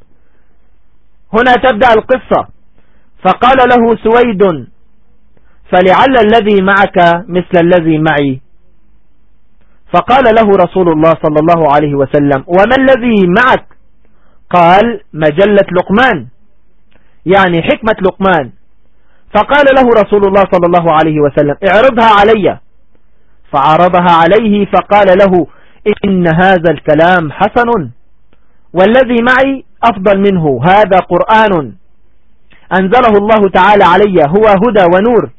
هنا تبدأ القصة. فقال له سويد فلعل الذي معك مثل الذي معي. فقال له رسول الله صلى الله عليه وسلم وما الذي معك؟ قال مجلة لقمان. يعني حكمة لقمان. فقال له رسول الله صلى الله عليه وسلم اعرضها علي. فعرضها عليه فقال له إن هذا الكلام حسن والذي معي أفضل منه هذا قرآن أنزله الله تعالى علي هو هدى ونور.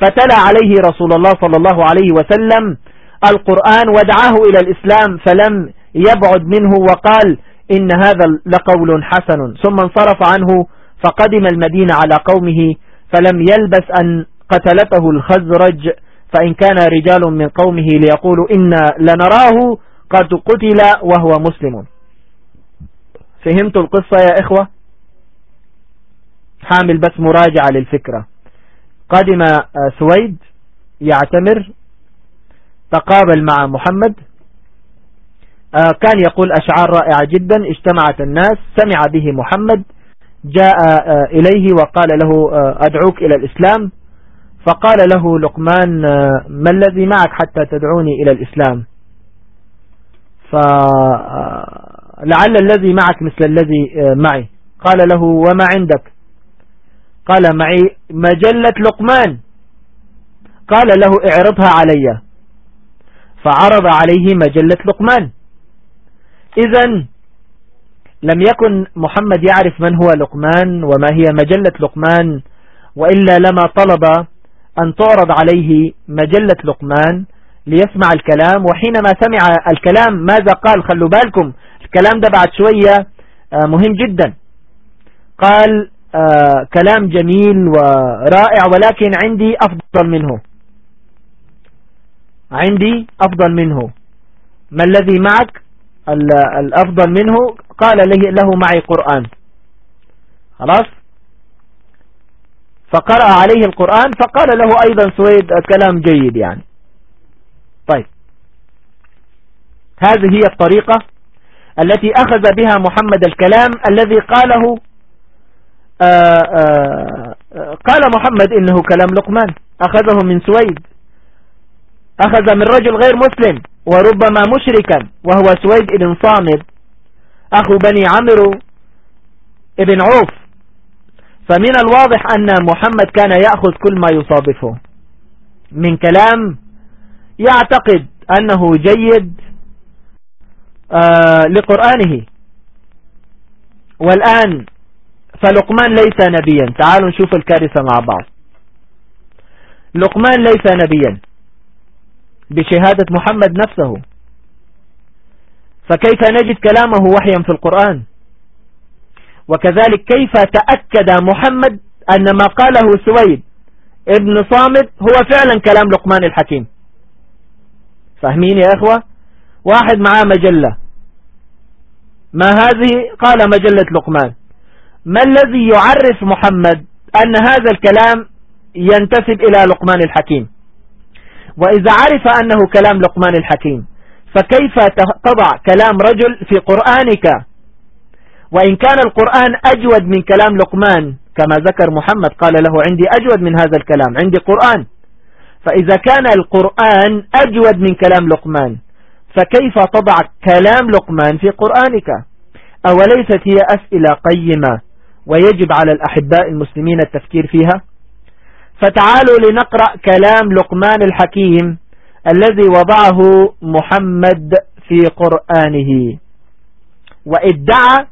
فتلا عليه رسول الله صلى الله عليه وسلم القرآن ودعاه إلى الإسلام فلم يبعد منه وقال إن هذا لقول حسن. ثم انصرف عنه فقدم المدينة على قومه فلم يلبس أن قتلته الخزرج فإن كان رجال من قومه ليقولوا إنا لنراه قد قتل وهو مسلم. فهمت القصة يا إخوة؟ حامل بس مراجعة للفكرة. قدم سويد يعتمر تقابل مع محمد كان يقول أشعار رائعة جدا اجتمعت الناس سمع به محمد جاء آه، إليه وقال له أدعوك إلى الإسلام. فقال له لقمان ما الذي معك حتى تدعوني إلى الإسلام؟ فلعل الذي معك مثل الذي معي. قال له وما عندك؟ قال معي مجلة لقمان. قال له اعرضها علي. فعرض عليه مجلة لقمان. إذا لم يكن محمد يعرف من هو لقمان وما هي مجلة لقمان وإلا لما طلب أن تعرض عليه مجلة لقمان ليسمع الكلام وحينما سمع الكلام ماذا قال؟ خلوا بالكم الكلام ده بعد شوية آه، مهم جدا. قال آه كلام جميل ورائع ولكن عندي أفضل منه. عندي أفضل منه. ما الذي معك؟ الأفضل منه قال له, معي قرآن. خلاص؟ فقرأ عليه القرآن فقال له أيضا سويد كلام جيد يعني. طيب. هذه هي الطريقة التي أخذ بها محمد الكلام الذي قاله آه، آه، قال محمد إنه كلام لقمان. أخذه من سويد. أخذ من رجل غير مسلم. وربما مشركا وهو سويد بن صامد أخو بني عمرو ابن عوف. فمن الواضح أن محمد كان يأخذ كل ما يصادفه. من كلام يعتقد أنه جيد آه لقرآنه. والآن فلقمان ليس نبيا. تعالوا نشوف الكارثة مع بعض. لقمان ليس نبيا. بشهادة محمد نفسه. فكيف نجد كلامه وحيا في القرآن؟ وكذلك كيف تأكد محمد أن ما قاله سويد ابن صامد هو فعلا كلام لقمان الحكيم؟ فاهمين يا إخوة؟ واحد معاه مجلة. ما هذه؟ قال مجلة لقمان. ما الذي يعرف محمد أن هذا الكلام ينتسب إلى لقمان الحكيم؟ وإذا عرف أنه كلام لقمان الحكيم فكيف تضع كلام رجل في قرآنك؟ وإن كان القرآن أجود من كلام لقمان كما ذكر محمد قال له عندي أجود من هذا الكلام عندي قرآن. فإذا كان القرآن أجود من كلام لقمان فكيف تضع كلام لقمان في قرآنك؟ أوليست هي أسئلة قيمة ويجب على الأحباء المسلمين التفكير فيها؟ فتعالوا لنقرأ كلام لقمان الحكيم الذي وضعه محمد في قرآنه. وادعى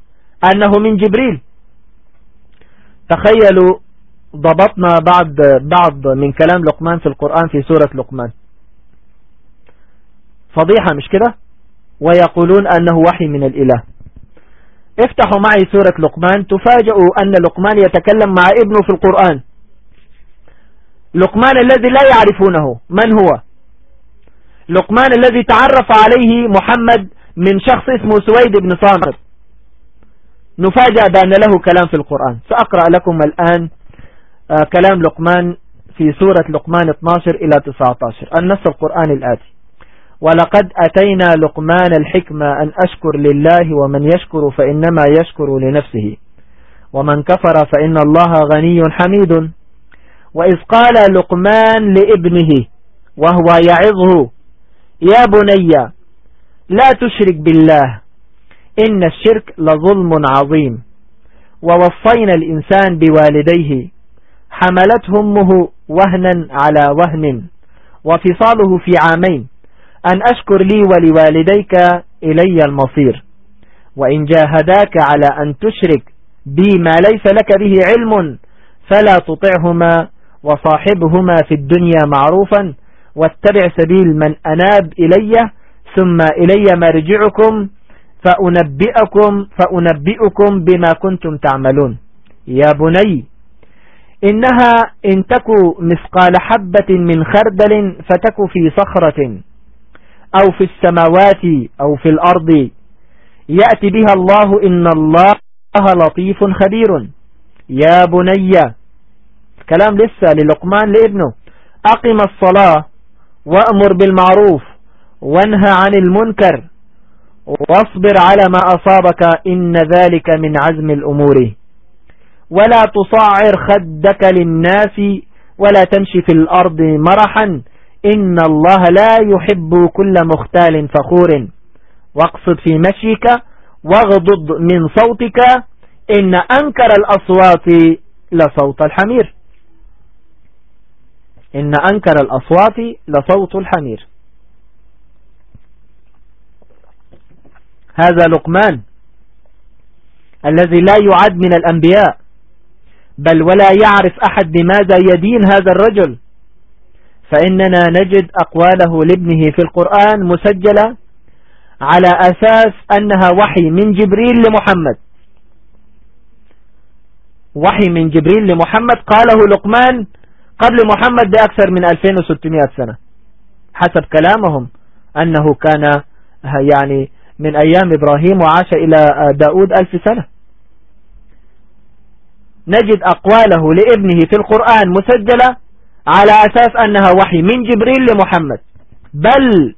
أنه من جبريل. تخيلوا ضبطنا بعض بعض من كلام لقمان في القرآن في سورة لقمان. فضيحة مش كده؟ ويقولون أنه وحي من الإله. افتحوا معي سورة لقمان تفاجئوا أن لقمان يتكلم مع ابنه في القرآن. لقمان الذي لا يعرفونه. من هو؟ لقمان الذي تعرف عليه محمد من شخص اسمه سويد بن صامت. نفاجأ بأن له كلام في القرآن. سأقرأ لكم الآن آه، كلام لقمان في سورة لقمان 12 إلى 19 النص القرآن الآتي. ولقد أتينا لقمان الحكمة أن أشكر لله ومن يشكر فإنما يشكر لنفسه. ومن كفر فإن الله غني حميد. وإذ قال لقمان لابنه وهو يعظه يا بني لا تشرك بالله إن الشرك لظلم عظيم. ووصينا الإنسان بوالديه حملته أمه وهنا على وهن وفصاله في عامين أن أشكر لي ولوالديك إلي المصير وإن جاهداك على أن تشرك بي ما ليس لك به علم فلا تطعهما وصاحبهما في الدنيا معروفا واتبع سبيل من أناب إلي ثم إلي مرجعكم فأنبئكم, فأنبئكم بما كنتم تعملون. يا بني إنها إن تكو مثقال حبة من خردل فتكو في صخرة أو في السماوات أو في الأرض. يأتي بها الله إن الله لطيف خبير. يا بني كلام لسه للقمان لابنه. أقم الصلاة وأمر بالمعروف وانهى عن المنكر واصبر على ما أصابك إن ذلك من عزم الأمور. ولا تصعر خدك للناس ولا تمشي في الأرض مرحا. إن الله لا يحب كل مختال فخور. واقصد في مشيك واغضض من صوتك. إن أنكر الأصوات لصوت الحمير. إن أنكر الأصوات لصوت الحمير. هذا لقمان الذي لا يعد من الأنبياء بل ولا يعرف أحد بماذا يدين هذا الرجل. فإننا نجد أقواله لابنه في القرآن مسجلة على أساس أنها وحي من جبريل لمحمد. وحي من جبريل لمحمد قاله لقمان قبل محمد بأكثر من 2600 سنة. حسب كلامهم أنه كان يعني من أيام إبراهيم وعاش إلى داود ألف سنة. نجد أقواله لابنه في القرآن مسجلة على أساس أنها وحي من جبريل لمحمد. بل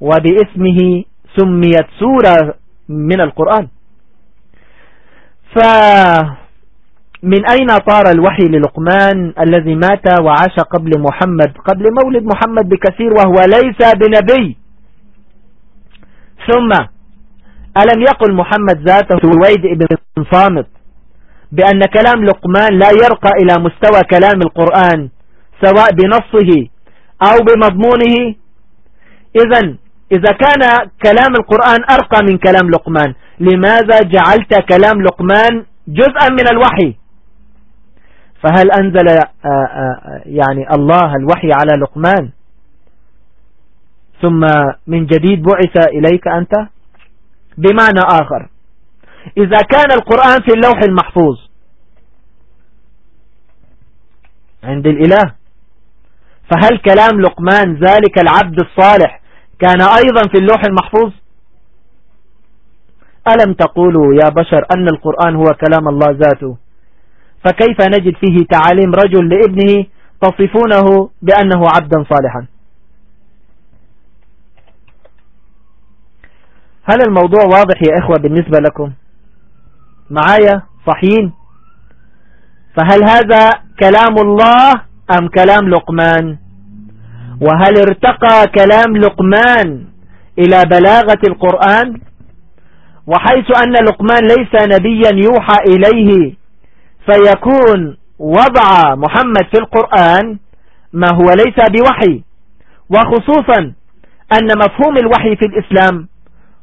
وباسمه سميت سورة من القرآن. فمن أين طار الوحي للقمان الذي مات وعاش قبل محمد؟ قبل مولد محمد بكثير وهو ليس بنبي. ثم ألم يقل محمد ذاته سويد ابن صامت بأن كلام لقمان لا يرقى إلى مستوى كلام القرآن سواء بنصه أو بمضمونه؟ إذا إذا كان كلام القرآن أرقى من كلام لقمان لماذا جعلت كلام لقمان جزءا من الوحي؟ فهل أنزل آه، آه، يعني الله الوحي على لقمان؟ ثم من جديد بعث إليك أنت؟ بمعنى آخر إذا كان القرآن في اللوح المحفوظ عند الإله فهل كلام لقمان ذلك العبد الصالح كان أيضا في اللوح المحفوظ؟ ألم تقولوا يا بشر أن القرآن هو كلام الله ذاته؟ فكيف نجد فيه تعاليم رجل لابنه تصفونه بأنه عبدا صالحا؟ هل الموضوع واضح يا إخوة بالنسبة لكم؟ معايا؟ صحيين فهل هذا كلام الله أم كلام لقمان؟ وهل ارتقى كلام لقمان إلى بلاغة القرآن؟ وحيث أن لقمان ليس نبيا يوحى إليه فيكون وضع محمد في القرآن ما هو ليس بوحي وخصوصا أن مفهوم الوحي في الإسلام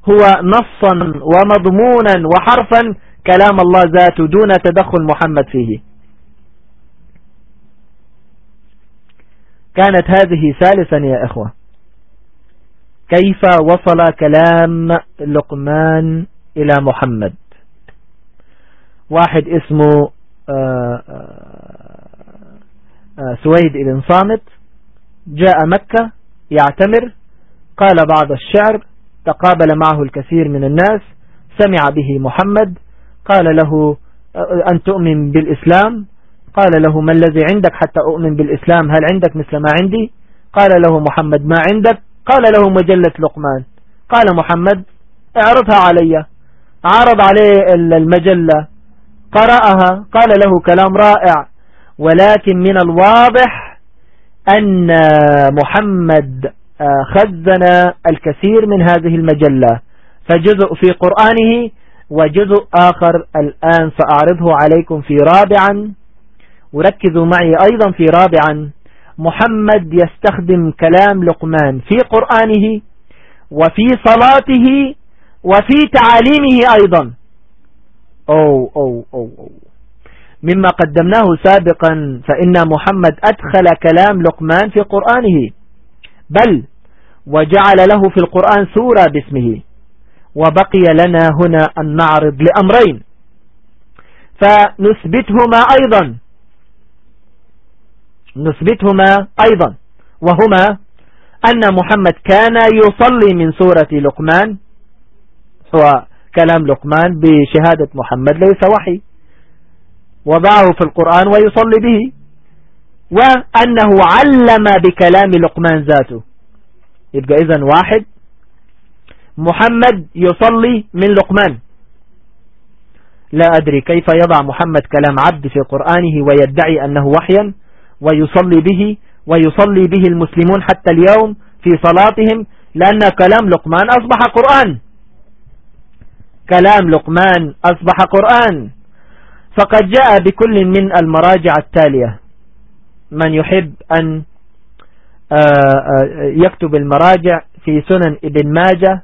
هو نصا ومضمونا وحرفا كلام الله ذاته دون تدخل محمد فيه. كانت هذه ثالثا يا إخوة. كيف وصل كلام لقمان إلى محمد؟ واحد اسمه سويد بن صامت جاء مكة يعتمر قال بعض الشعر تقابل معه الكثير من الناس سمع به محمد قال له أن تؤمن بالإسلام؟ قال له ما الذي عندك حتى أؤمن بالإسلام؟ هل عندك مثل ما عندي؟ قال له محمد ما عندك؟ قال له مجلة لقمان. قال محمد اعرضها علي. عرض عليه المجلة. قرأها. قال له كلام رائع. ولكن من الواضح أن محمد خزن الكثير من هذه المجلة. فجزء في قرآنه وجزء آخر الآن سأعرضه عليكم في رابعا. وركزوا معي أيضا في رابعا. محمد يستخدم كلام لقمان في قرآنه وفي صلاته وفي تعاليمه أيضا. أو أو أو أو. مما قدمناه سابقا فإن محمد أدخل كلام لقمان في قرآنه. بل وجعل له في القرآن سورة باسمه. وبقي لنا هنا أن نعرض لأمرين. فنثبتهما أيضا. نثبتهما أيضا. وهما أن محمد كان يصلي من سورة لقمان. هو كلام لقمان بشهادة محمد ليس وحي. وضعه في القرآن ويصلي به. وأنه علم بكلام لقمان ذاته. يبقى إذن واحد. محمد يصلي من لقمان. لا أدري كيف يضع محمد كلام عبد في قرآنه ويدعي أنه وحيا ويصلي به ويصلي به المسلمون حتى اليوم في صلاتهم لأن كلام لقمان أصبح قرآن. كلام لقمان أصبح قرآن. فقد جاء بكل من المراجع التالية. من يحب أن آه، آه، يكتب المراجع في سنن ابن ماجه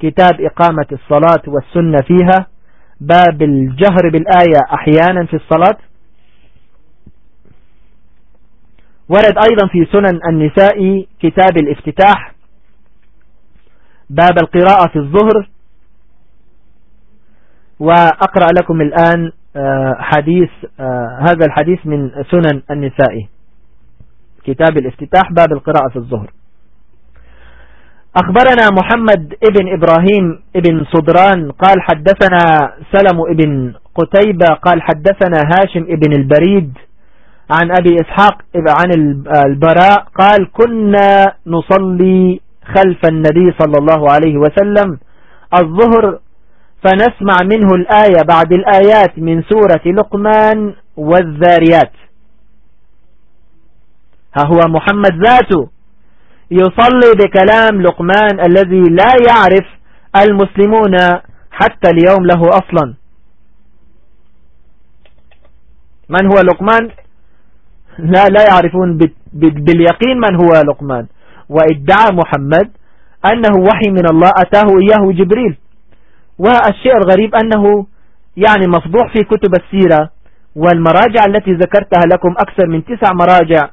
كتاب إقامة الصلاة والسنة فيها. باب الجهر بالآية أحيانا في الصلاة. ورد أيضا في سنن النساء كتاب الافتتاح. باب القراءة في الظهر. وأقرأ لكم الآن آه، حديث آه، هذا الحديث من سنن النساء كتاب الافتتاح باب القراءة في الظهر. أخبرنا محمد ابن إبراهيم ابن صدران قال حدثنا سلم ابن قتيبة قال حدثنا هاشم ابن البريد عن أبي إسحاق عن البراء قال كنا نصلي خلف النبي صلى الله عليه وسلم الظهر فنسمع منه الآية بعد الآيات من سورة لقمان والذاريات. ها هو محمد ذاته. يصلي بكلام لقمان الذي لا يعرف المسلمون حتى اليوم له أصلا. من هو لقمان؟ لا لا يعرفون باليقين من هو لقمان. وإدعى محمد أنه وحي من الله أتاه إياه جبريل. والشيء الغريب أنه يعني مفضوح في كتب السيرة والمراجع التي ذكرتها لكم أكثر من تسع مراجع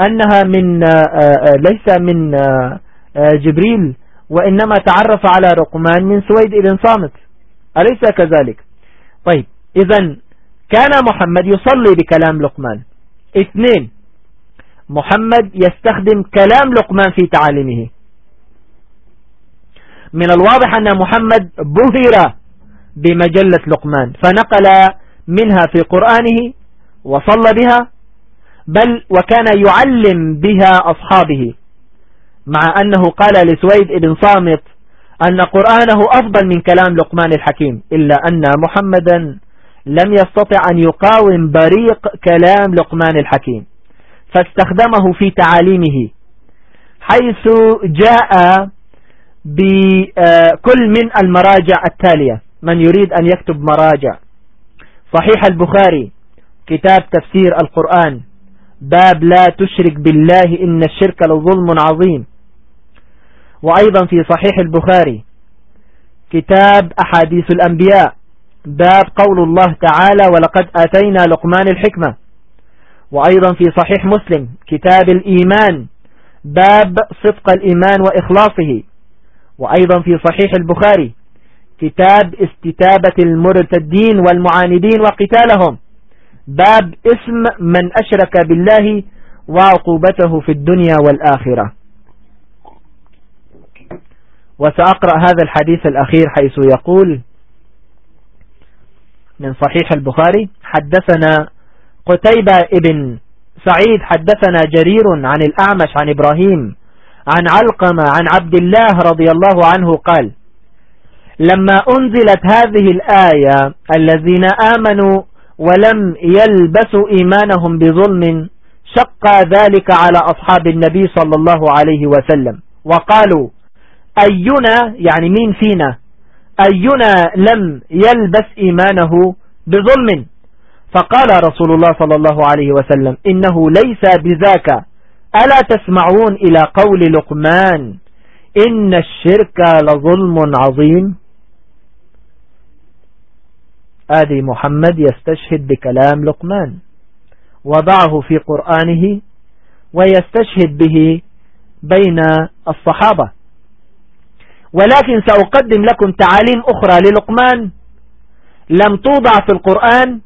أنها من آه، آه، ليس من آه، جبريل وإنما تعرف على رقمان من سويد بن صامت. أليس كذلك؟ طيب إذا كان محمد يصلي بكلام لقمان. اثنين محمد يستخدم كلام لقمان في تعاليمه. من الواضح أن محمد بهر بمجلة لقمان فنقل منها في قرآنه وصلى بها بل وكان يعلم بها أصحابه مع أنه قال لسويد بن صامت أن قرآنه أفضل من كلام لقمان الحكيم إلا أن محمدا لم يستطع أن يقاوم بريق كلام لقمان الحكيم فاستخدمه في تعاليمه حيث جاء بكل من المراجع التالية. من يريد أن يكتب مراجع. صحيح البخاري كتاب تفسير القرآن. باب لا تشرك بالله إن الشرك لظلم عظيم. وأيضا في صحيح البخاري كتاب أحاديث الأنبياء. باب قول الله تعالى ولقد آتينا لقمان الحكمة. وأيضا في صحيح مسلم كتاب الإيمان. باب صدق الإيمان وإخلاصه. وأيضا في صحيح البخاري كتاب استتابة المرتدين والمعاندين وقتالهم. باب اسم من أشرك بالله وعقوبته في الدنيا والآخرة. وسأقرأ هذا الحديث الأخير حيث يقول من صحيح البخاري حدثنا قتيبة ابن سعيد حدثنا جرير عن الأعمش عن إبراهيم عن علقمة عن عبد الله رضي الله عنه قال لما أنزلت هذه الآية الذين آمنوا ولم يلبسوا إيمانهم بظلم شق ذلك على أصحاب النبي صلى الله عليه وسلم. وقالوا أينا يعني مين فينا؟ أينا لم يلبس إيمانه بظلم؟ فقال رسول الله صلى الله عليه وسلم إنه ليس بذاك ألا تسمعون إلى قول لقمان إن الشرك لظلم عظيم؟ آدي محمد يستشهد بكلام لقمان وضعه في قرآنه ويستشهد به بين الصحابة. ولكن سأقدم لكم تعاليم أخرى للقمان لم توضع في القرآن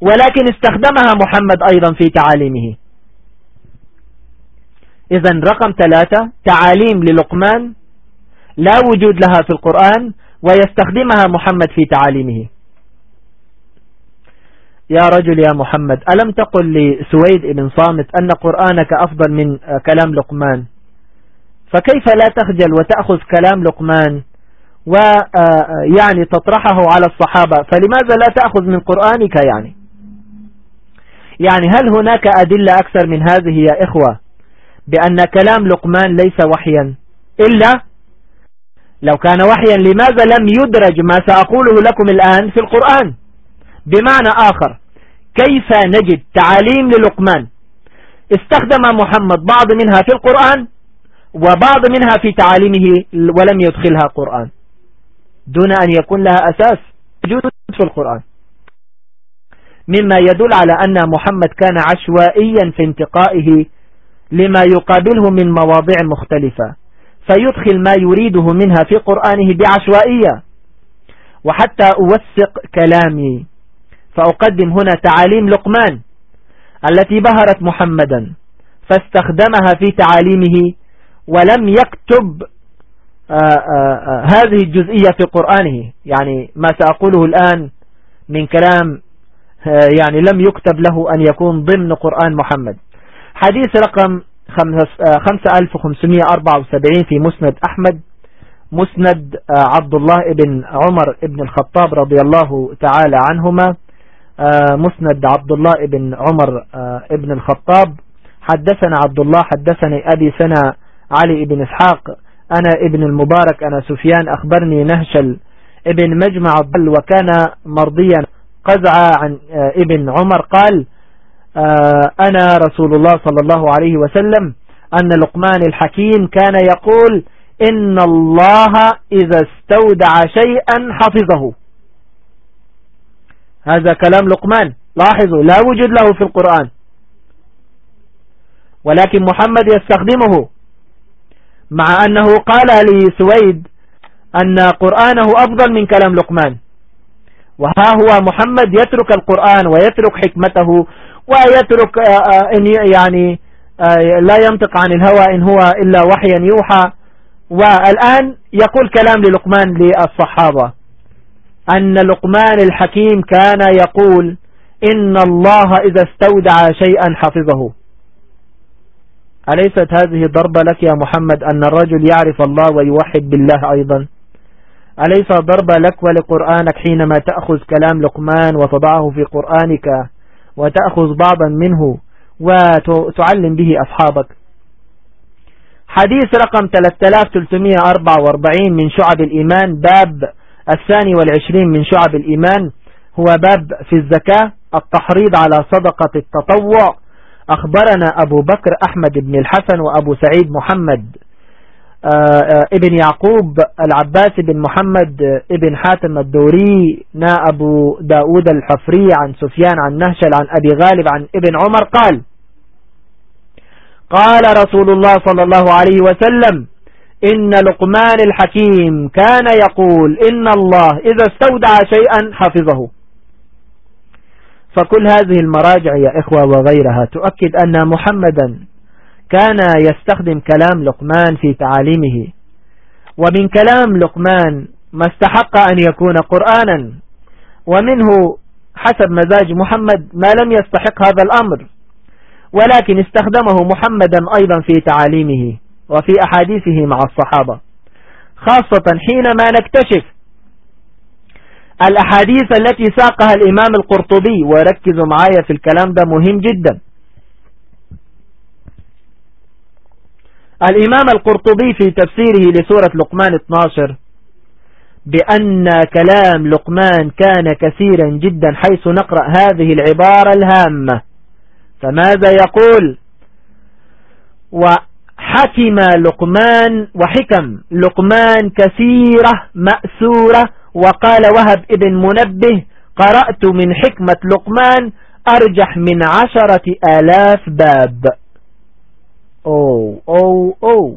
ولكن استخدمها محمد أيضا في تعاليمه. إذا رقم ثلاثة تعاليم للقمان لا وجود لها في القرآن ويستخدمها محمد في تعاليمه. يا رجل يا محمد ألم تقل لسويد بن صامت أن قرآنك أفضل من كلام لقمان؟ فكيف لا تخجل وتأخذ كلام لقمان؟ ويعني تطرحه على الصحابة فلماذا لا تأخذ من قرآنك يعني؟ يعني هل هناك أدلة أكثر من هذه يا إخوة؟ بأن كلام لقمان ليس وحيا. إلا لو كان وحيا لماذا لم يدرج ما سأقوله لكم الآن في القرآن؟ بمعنى آخر كيف نجد تعاليم للقمان؟ استخدم محمد بعض منها في القرآن وبعض منها في تعاليمه ولم يدخلها قرآن دون أن يكون لها أساس وجود في القرآن. مما يدل على أن محمد كان عشوائيا في انتقائه لما يقابله من مواضع مختلفة فيدخل ما يريده منها في قرآنه بعشوائية. وحتى أوثق كلامي فأقدم هنا تعاليم لقمان التي بهرت محمدا فاستخدمها في تعاليمه ولم يكتب آآ آه، آآ آه، آه، هذه الجزئية في قرآنه. يعني ما سأقوله الآن من كلام يعني لم يكتب له أن يكون ضمن قرآن محمد. حديث رقم 5574 في مسند أحمد مسند عبد الله بن عمر بن الخطاب رضي الله تعالى عنهما مسند عبد الله بن عمر بن الخطاب حدثنا عبد الله حدثني أبي سنة علي بن إسحاق أنا ابن المبارك أنا سفيان أخبرني نهشل ابن مجمع الضل وكان مرضيا قزع عن آه، ابن عمر قال آه، أنا رسول الله صلى الله عليه وسلم أن لقمان الحكيم كان يقول إن الله إذا استودع شيئا حفظه. هذا كلام لقمان. لاحظوا لا وجود له في القرآن. ولكن محمد يستخدمه مع أنه قال لسويد أن قرآنه أفضل من كلام لقمان. وها هو محمد يترك القرآن ويترك حكمته ويترك آه، آه، إن يعني آه، لا ينطق عن الهوى إن هو إلا وحيا يوحى. والآن يقول كلام للقمان للصحابة أن لقمان الحكيم كان يقول إن الله إذا استودع شيئا حفظه. أليست هذه ضربة لك يا محمد أن الرجل يعرف الله ويوحد بالله أيضا؟ أليس ضربة لك ولقرآنك حينما تأخذ كلام لقمان وتضعه في قرآنك وتأخذ بعضا منه وتعلم به أصحابك. حديث رقم 3344 من شعب الإيمان باب الثاني والعشرين من شعب الإيمان هو باب في الزكاة التحريض على صدقة التطوع. أخبرنا أبو بكر أحمد بن الحسن وأبو سعيد محمد. ابن يعقوب العباس بن محمد آه، ابن حاتم الدوري نا أبو داود الحفري عن سفيان عن نهشل عن أبي غالب عن ابن عمر قال قال رسول الله صلى الله عليه وسلم إن لقمان الحكيم كان يقول إن الله إذا استودع شيئا حفظه. فكل هذه المراجع يا إخوة وغيرها تؤكد أن محمدا كان يستخدم كلام لقمان في تعاليمه. ومن كلام لقمان ما استحق أن يكون قرآنا ومنه حسب مزاج محمد ما لم يستحق هذا الأمر ولكن استخدمه محمدا أيضا في تعاليمه وفي أحاديثه مع الصحابة خاصة حينما نكتشف الأحاديث التي ساقها الإمام القرطبي. وركزوا معايا في الكلام ده مهم جدا. الإمام القرطبي في تفسيره لسورة لقمان 12 بأن كلام لقمان كان كثيرا جدا حيث نقرأ هذه العبارة الهامة. فماذا يقول؟ وحكم لقمان وحكم لقمان كثيرة مأسورة وقال وهب ابن منبه قرأت من حكمة لقمان أرجح من عشرة آلاف باب. أو أو أو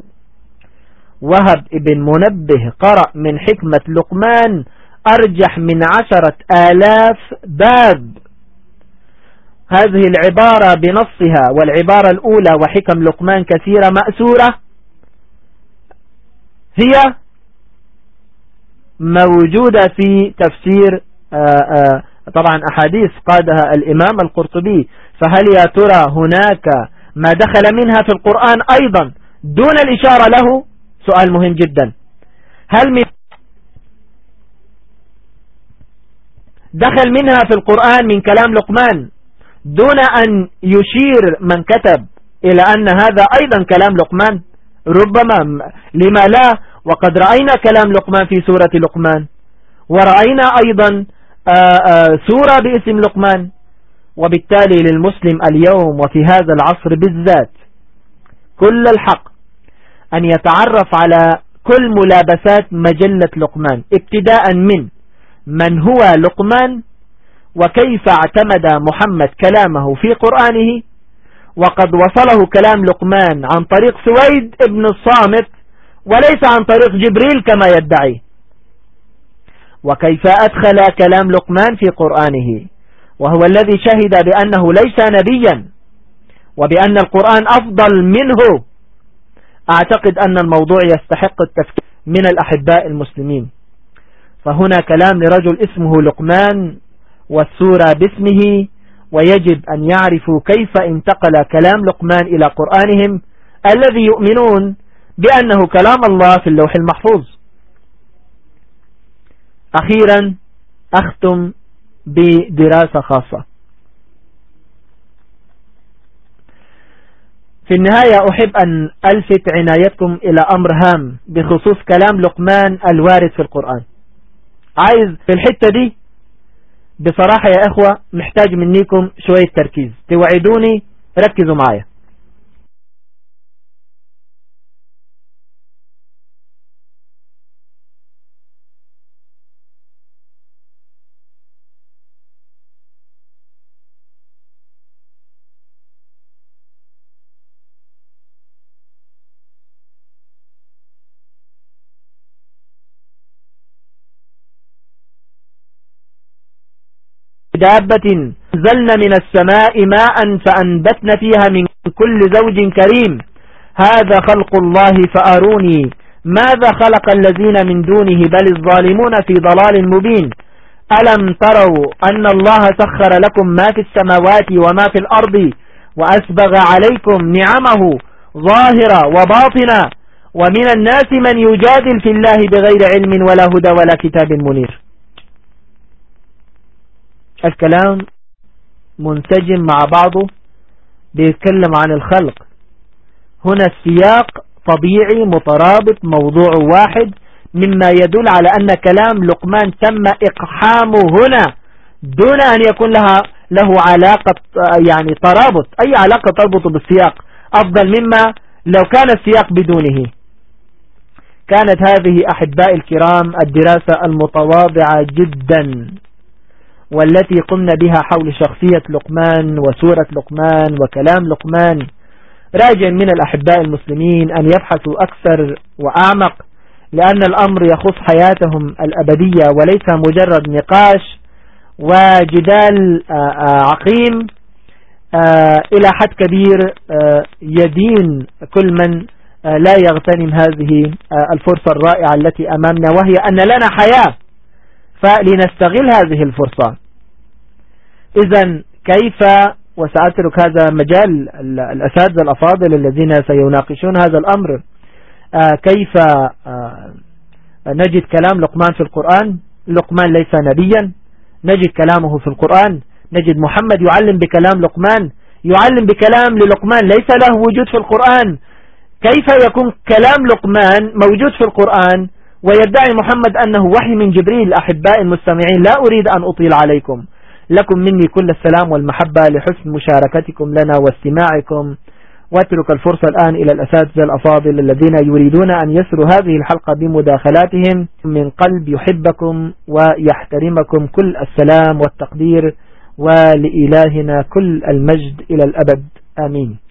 وهب ابن منبه قرأ من حكمة لقمان أرجح من عشرة آلاف باب. هذه العبارة بنصها والعبارة الأولى وحكم لقمان كثيرة مأسورة. هي موجودة في تفسير آآ آه، آآ آه، طبعا أحاديث قادها الإمام القرطبي. فهل يا ترى هناك ما دخل منها في القرآن أيضا دون الإشارة له؟ سؤال مهم جدا. هل من دخل منها في القرآن من كلام لقمان دون أن يشير من كتب إلى أن هذا أيضا كلام لقمان؟ ربما لما لا وقد رأينا كلام لقمان في سورة لقمان. ورأينا أيضا آه، آه، سورة باسم لقمان. وبالتالي للمسلم اليوم وفي هذا العصر بالذات كل الحق أن يتعرف على كل ملابسات مجلة لقمان ابتداء من من هو لقمان وكيف اعتمد محمد كلامه في قرآنه وقد وصله كلام لقمان عن طريق سويد ابن الصامت وليس عن طريق جبريل كما يدعي. وكيف أدخل كلام لقمان في قرآنه؟ وهو الذي شهد بأنه ليس نبيا وبأن القرآن أفضل منه. أعتقد أن الموضوع يستحق التفكير من الأحباء المسلمين. فهنا كلام لرجل اسمه لقمان والسورة باسمه ويجب أن يعرفوا كيف انتقل كلام لقمان إلى قرآنهم الذي يؤمنون بأنه كلام الله في اللوح المحفوظ. أخيرا أختم بدراسة خاصة. في النهاية أحب أن ألفت عنايتكم إلى أمر هام بخصوص كلام لقمان الوارد في القرآن. عايز في الحتة دي؟ بصراحة يا أخوة محتاج منيكم شوية تركيز. توعدوني ركزوا معايا. دابة نزلن من السماء ماء فأنبتن فيها من كل زوج كريم. هذا خلق الله فأروني. ماذا خلق الذين من دونه بل الظالمون في ضلال مبين؟ ألم تروا أن الله سخر لكم ما في السماوات وما في الأرض وأسبغ عليكم نعمه ظاهرة وباطنة؟ ومن الناس من يجادل في الله بغير علم ولا هدى ولا كتاب منير. الكلام منسجم مع بعضه بيتكلم عن الخلق. هنا السياق طبيعي مترابط موضوع واحد مما يدل على أن كلام لقمان تم إقحامه هنا دون أن يكون لها له علاقة يعني ترابط. أي علاقة تربط بالسياق؟ أفضل مما لو كان السياق بدونه. كانت هذه أحباء الكرام الدراسة المتواضعة جدا. والتي قمنا بها حول شخصية لقمان وسورة لقمان وكلام لقمان. راجع من الأحباء المسلمين أن يبحثوا أكثر وأعمق لأن الأمر يخص حياتهم الأبدية وليس مجرد نقاش وجدال آه، آه، عقيم آه، إلى حد كبير يدين كل من لا يغتنم هذه الفرصة الرائعة التي أمامنا وهي أن لنا حياة. فلنستغل هذه الفرصة. إذا كيف وسأترك هذا مجال الأساتذة الأفاضل الذين سيناقشون هذا الأمر؟ آه، كيف آه، نجد كلام لقمان في القرآن؟ لقمان ليس نبيا. نجد كلامه في القرآن. نجد محمد يعلم بكلام لقمان. يعلم بكلام للقمان. ليس له وجود في القرآن. كيف يكون كلام لقمان موجود في القرآن؟ ويدعي محمد أنه وحي من جبريل أحباء المستمعين لا أريد أن أطيل عليكم. لكم مني كل السلام والمحبة لحسن مشاركتكم لنا واستماعكم. وأترك الفرصة الآن إلى الأساتذة الأفاضل الذين يريدون أن يسروا هذه الحلقة بمداخلاتهم. من قلب يحبكم ويحترمكم كل السلام والتقدير ولإلهنا كل المجد إلى الأبد. آمين.